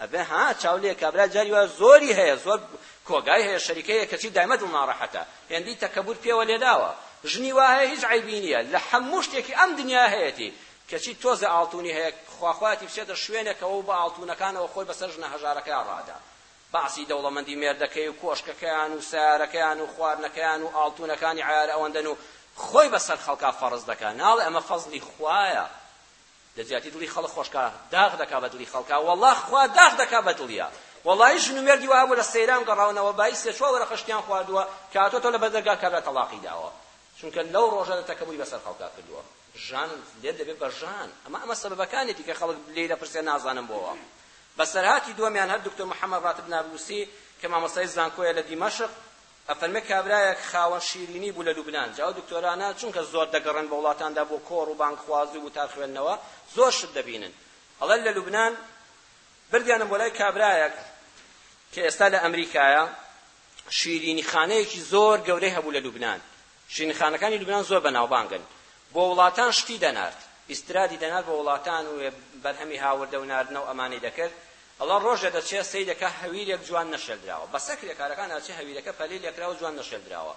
ئەبێ ها چاو لێ کا برا جاری وا زۆری هەیە زۆر کۆگای هەیە شەریکەی هەیە کەچی دایمە دڵ ناڕەحەتە هێندی تەکەبور پێوە لێداوە ژنی وا هەیە هیچ عەیبی نیە لە حەموو شتێکی ئەم دنیا هەیەتی کەچی تۆزێ ئاڵتونی هەیە خوا خوایەتی بچێتە شوێنێکەوە و بە ئاڵتونەکانەوە خۆی بەسەر ژنە هەژارەکەیا ڕادا بەعسی دەوڵەمەندی مێردەکەی و کۆشکەکەیان و سەیارەکەیان و خواردنەکەیان و ئاڵتونەکانی عەیارە ئەوەندەن و خۆی بەسەر خەڵکا فەڕز دەکا ناڵێ ئەمە فەزڵی خوایە لە جیاتی دڵی خەڵک خۆشکا داخ دەکا بە دڵی خەڵکا وەڵا خوا داخ دەکا بە دڵیا وەڵایی ژن و مێردی وا هەبوو لە سەیران گەڕاونەوە بایی سێ چوار وەرەقە شتیان خواردووە کە هاتۆتەوە لە بەر دەرگا کابرا تەڵاقی داوە چونکە لەو ڕۆژەدا تەکەبوری بەسەر خەڵکا کردووە ژان لێت دەبێت بە ژان ئەمە ئەمە سەبەبەکانێتی کە خەڵک لێی دەپرسێ نازانم بۆوە بەسەرهاتی دووەمیان هەر دکتۆر محەممەد ڕاتب نابلوسی کە مامۆستای زانکۆیە لە دیمەشق ئەفەرمێ کابرایەک خاوەن شیرینی بوو لە لوبنان جا ئەو دکتۆرانە چونکە زۆر دەگەڕێن بە وڵاتاندا بۆ کۆڕ و بانگخوازی و وتار خوێندنەوە زۆر شت دەبینن ئەڵێ لە لوبنان بردیانم بۆ لای کابرایەک کە ئێستا لە ئەمریکایە شیرینی خانەیەکی زۆر گەورەی هەبوو لە لوبنان شیرینخانەکانی لوبنان زۆر بەناوبانگن بۆ وڵاتان شتی دەنارد ئیسترادی دەنارد بۆ وڵاتان و بەرهەمی هاوردە و ناردنە و ئەمانەی دەکرد ئەڵا ڕۆژێ دەچێ سەی دەکا هەویرێک جوان نەشێلدراوە بەسە کرێکارەکان ئەچێ هەویرەکە پەلی لێکراوە جوان نەشێلدراوە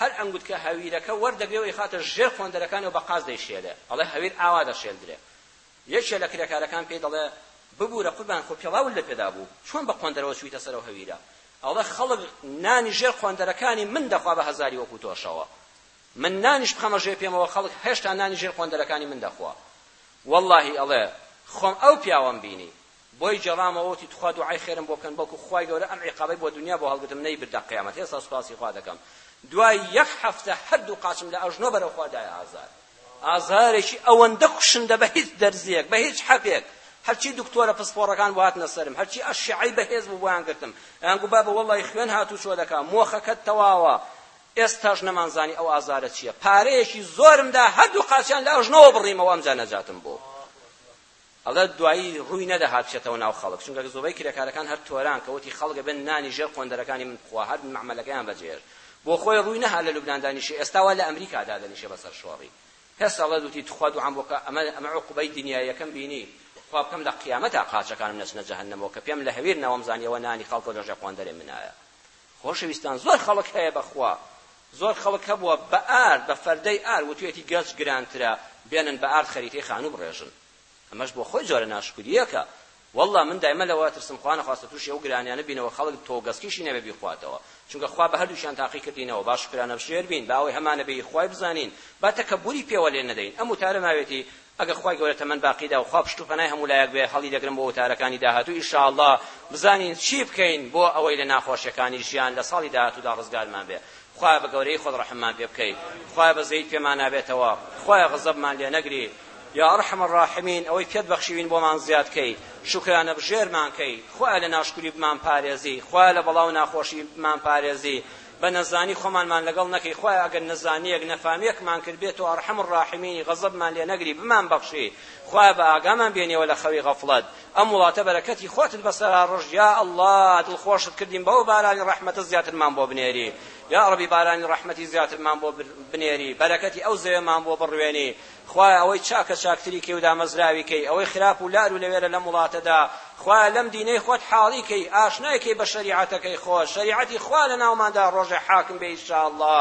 هەر ئەنگوتکە هەویرەکە وەردەگرێ و ئەیخاتە ژێر قۆندەرەکانەوە بە قاز دەیشێلێ ئەڵێ هەویر ئاوا دەشێلدرێ یەکێ لە کرێکارەکان پێی دەڵێ ببورە قوربان خۆ پێڵاول لە پێدا بوو چۆن بە قۆندەرەوە چوویتە سەر ئەو هەویرە ئەڵێ خەڵک نانی ژێر قۆندەرەکانی من دەخوا بە هەزاری وەکو تۆشەوە من نانیش بخەمە ژێ پێمەوە خەڵک هێشتا نانی ژێر قۆندەرەکانی من دەخوا واللهی ئەڵێ خۆم ئەو پیاوەم بینی بۆی جێڕامەوە وتی تخوا دوعای خێرم بۆ بکەن بەڵکو خوای گەورە ئەم عیقابەی بۆ دنیا بۆ هەڵگرتم نەیبردە قیامەت هێستا سوپاسی خوا دەکەم دوای یەک هەفتە هەردوو قاچم لە ئەژنۆ بەرەو خوا دایە ئازار ئازارێکی ئەوەندە کوشندە بە هیچ دەرزییەک، بە هیچ حەپێک، هەرچی دکتۆرە پسپۆڕەکان بوو هاتنە سەرم، هەرچی ئەشیعەی بەهێز بوو بۆیان گرتم، ئەیان گوو بابە وەڵڵایی خوێن هاتووچۆ دەکا، مۆخەکەت تەواوە، ئێستاش نەمانزانی ئەو ئازارە چییە، پارەیەکی زۆرم دا هەردوو قاچیان لە ئەژنۆوە بڕیمەوە ئەمجا نەجاتم بوو. ئەڵێت دوایی ڕووی نەدەهات بچێتەوە ناو خەڵک چونکە زۆبەی کرێکارەکان هەر تۆران کەوتی خەڵک ئەبێن نانی ژێر قۆندەرەکانی من بخوا هەر مەعمەلەکەیان بەجێهێشت بۆخۆی ڕووی نەهات لە لوبنان دانیشێ ئێستا وا لە ئەمریکا دادەنیشێ بەسەر شۆڕی هێست ئەڵێت وتی توخوا دوعام بۆ کە ئەمە ئەمە عوقوبەی دنیای یەکەم بینی تخوا بکەم لە قیامەتا قاچەکانم نەچنە جەهەنەمەوە کە پێم لە هەویر نەوەم زانی ئەوە نانی خەڵکە لەژێ قۆندەرێ منایە خۆشەویستان زۆر خەڵک هەیە بەخوا زۆر خەڵک هەبووە بە ئارد بە فەردەی ئارد وتویەتی گەچ گرانترە بێنن بە ئارد خەریتەی خانوو بڕێژن ئەمەش بۆ خۆی جۆرە ناشکورییەکە واللە من دایمە لەوە ترسم خوا نەخواستە تووشی ئەو گرانیانە بینەوە خەڵک تۆو گەسکیشی نەبێ بیخواتەوە چونکە خوا بە هەردووکیان تاقی کردینەوە با شوکرانەبژێر بین با ئەوەی هەمانە بێی خوای بزانین با تەکەبوری پێوە لێ نەدەین ئەم وتارە ماوێتی ئەگەر خوای گەورە تەمەن باقیدا و خوا پشت و پەنای هەموو لایەک بێ هەڵی دەگرم بۆ وتارەکانی داهاتوو ان شاء اللە بزانین چی بکەین بۆ ئەوەی لە ناخۆشیەکانی ژیان لە ساڵی داهاتوودا ڕزگارمان بێ خوایە بە گەورەی خۆت ڕەحممان پێ بکەی خوایە بەزەییت پێمان نابێتەوە خوایە غەزەبمان لێ نەگری یا ارحم الراحمین ئەوەی پێت بەخشیوین بۆمان زیاد کەی شوکرانە بژێرمان کەی خوایە لە ناشکری بمان پارێزی خوایە لە بەڵا و ناخۆشی بمان پارێزی بە نەزانی خۆمانمان لەگەڵ نەکەی خوایە ئەگەر نەزانیەک نەفامیەکمان کردبێ تۆ ئەڕحەم الڕاحمینی غەزەبمان لێ نەگری بمانبەخشی خوایە بە ئاگامان بێنیەوە لە خەوی غەفڵەت ئەم وڵاتە بەرەکەتی خۆتت بەسەرا ڕژ یا اللە دڵخۆشت کردین بەوە بارانی ڕەحمەتت زیاترمان بۆ بنێری یاڕەبی بارانی ڕەحمەتی زیاترمان بۆ بنێری بەرەکەتی ئەو زەوێمان بۆ بڕوێنی خوایە ئەوەی چاکە چاکتری کەی و دامەزراوی کەی، ئەوەی خراپ و لار و لەوێرە لەم وڵاتەدا، خوایە لەم دینەی خۆت حاڵی کەی، ئاشنای کەی بە شەریعەتەکەی خۆت، شەریعەتی خوا لە ناوماندا ڕۆژێ حاکم بێ ئیشاڵڵا،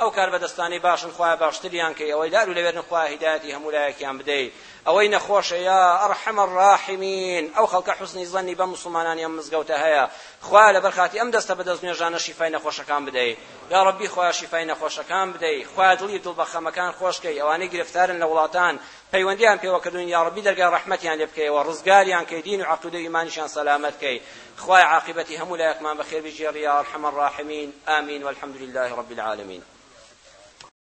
ئەو کاربەدەستانەی باشن خوایە باشتریان کەی، ئەوەی لار و لەوێرن خوایە هیدایەتی هەموو لایەکیان بدەی، ئەوەی نەخۆشە یا ارحم الراحمین، ئەو خەڵکە حوسنی زەنی بەم موسڵمانانی ئەم مزگەوتە هەیە، خوایە لەبەر خاتری ئەم دەستە بە دەست نوێژانە شیفای نەخۆشەکان بدەی. یاڕەبی خوایە شیفای نەخۆشەکان بدەی خوایە دڵی دڵ بە خەمەکان خۆش کەی ئەوانەی گرفتارن لە وڵاتان پەیوەندیان پێوە کردوین یاڕەبی دەرگای ڕەحمەتیان لێ بکەیەوە ڕزگاریان کەی دین و عەقید و ئیمانیشیان سەلامەت کەی خوایە عاقبەتی هەموو لایەکمان بەخێر بگێڕی یا ئەرحەمە ڕاحمین ئامین والحمد لله رب العالمین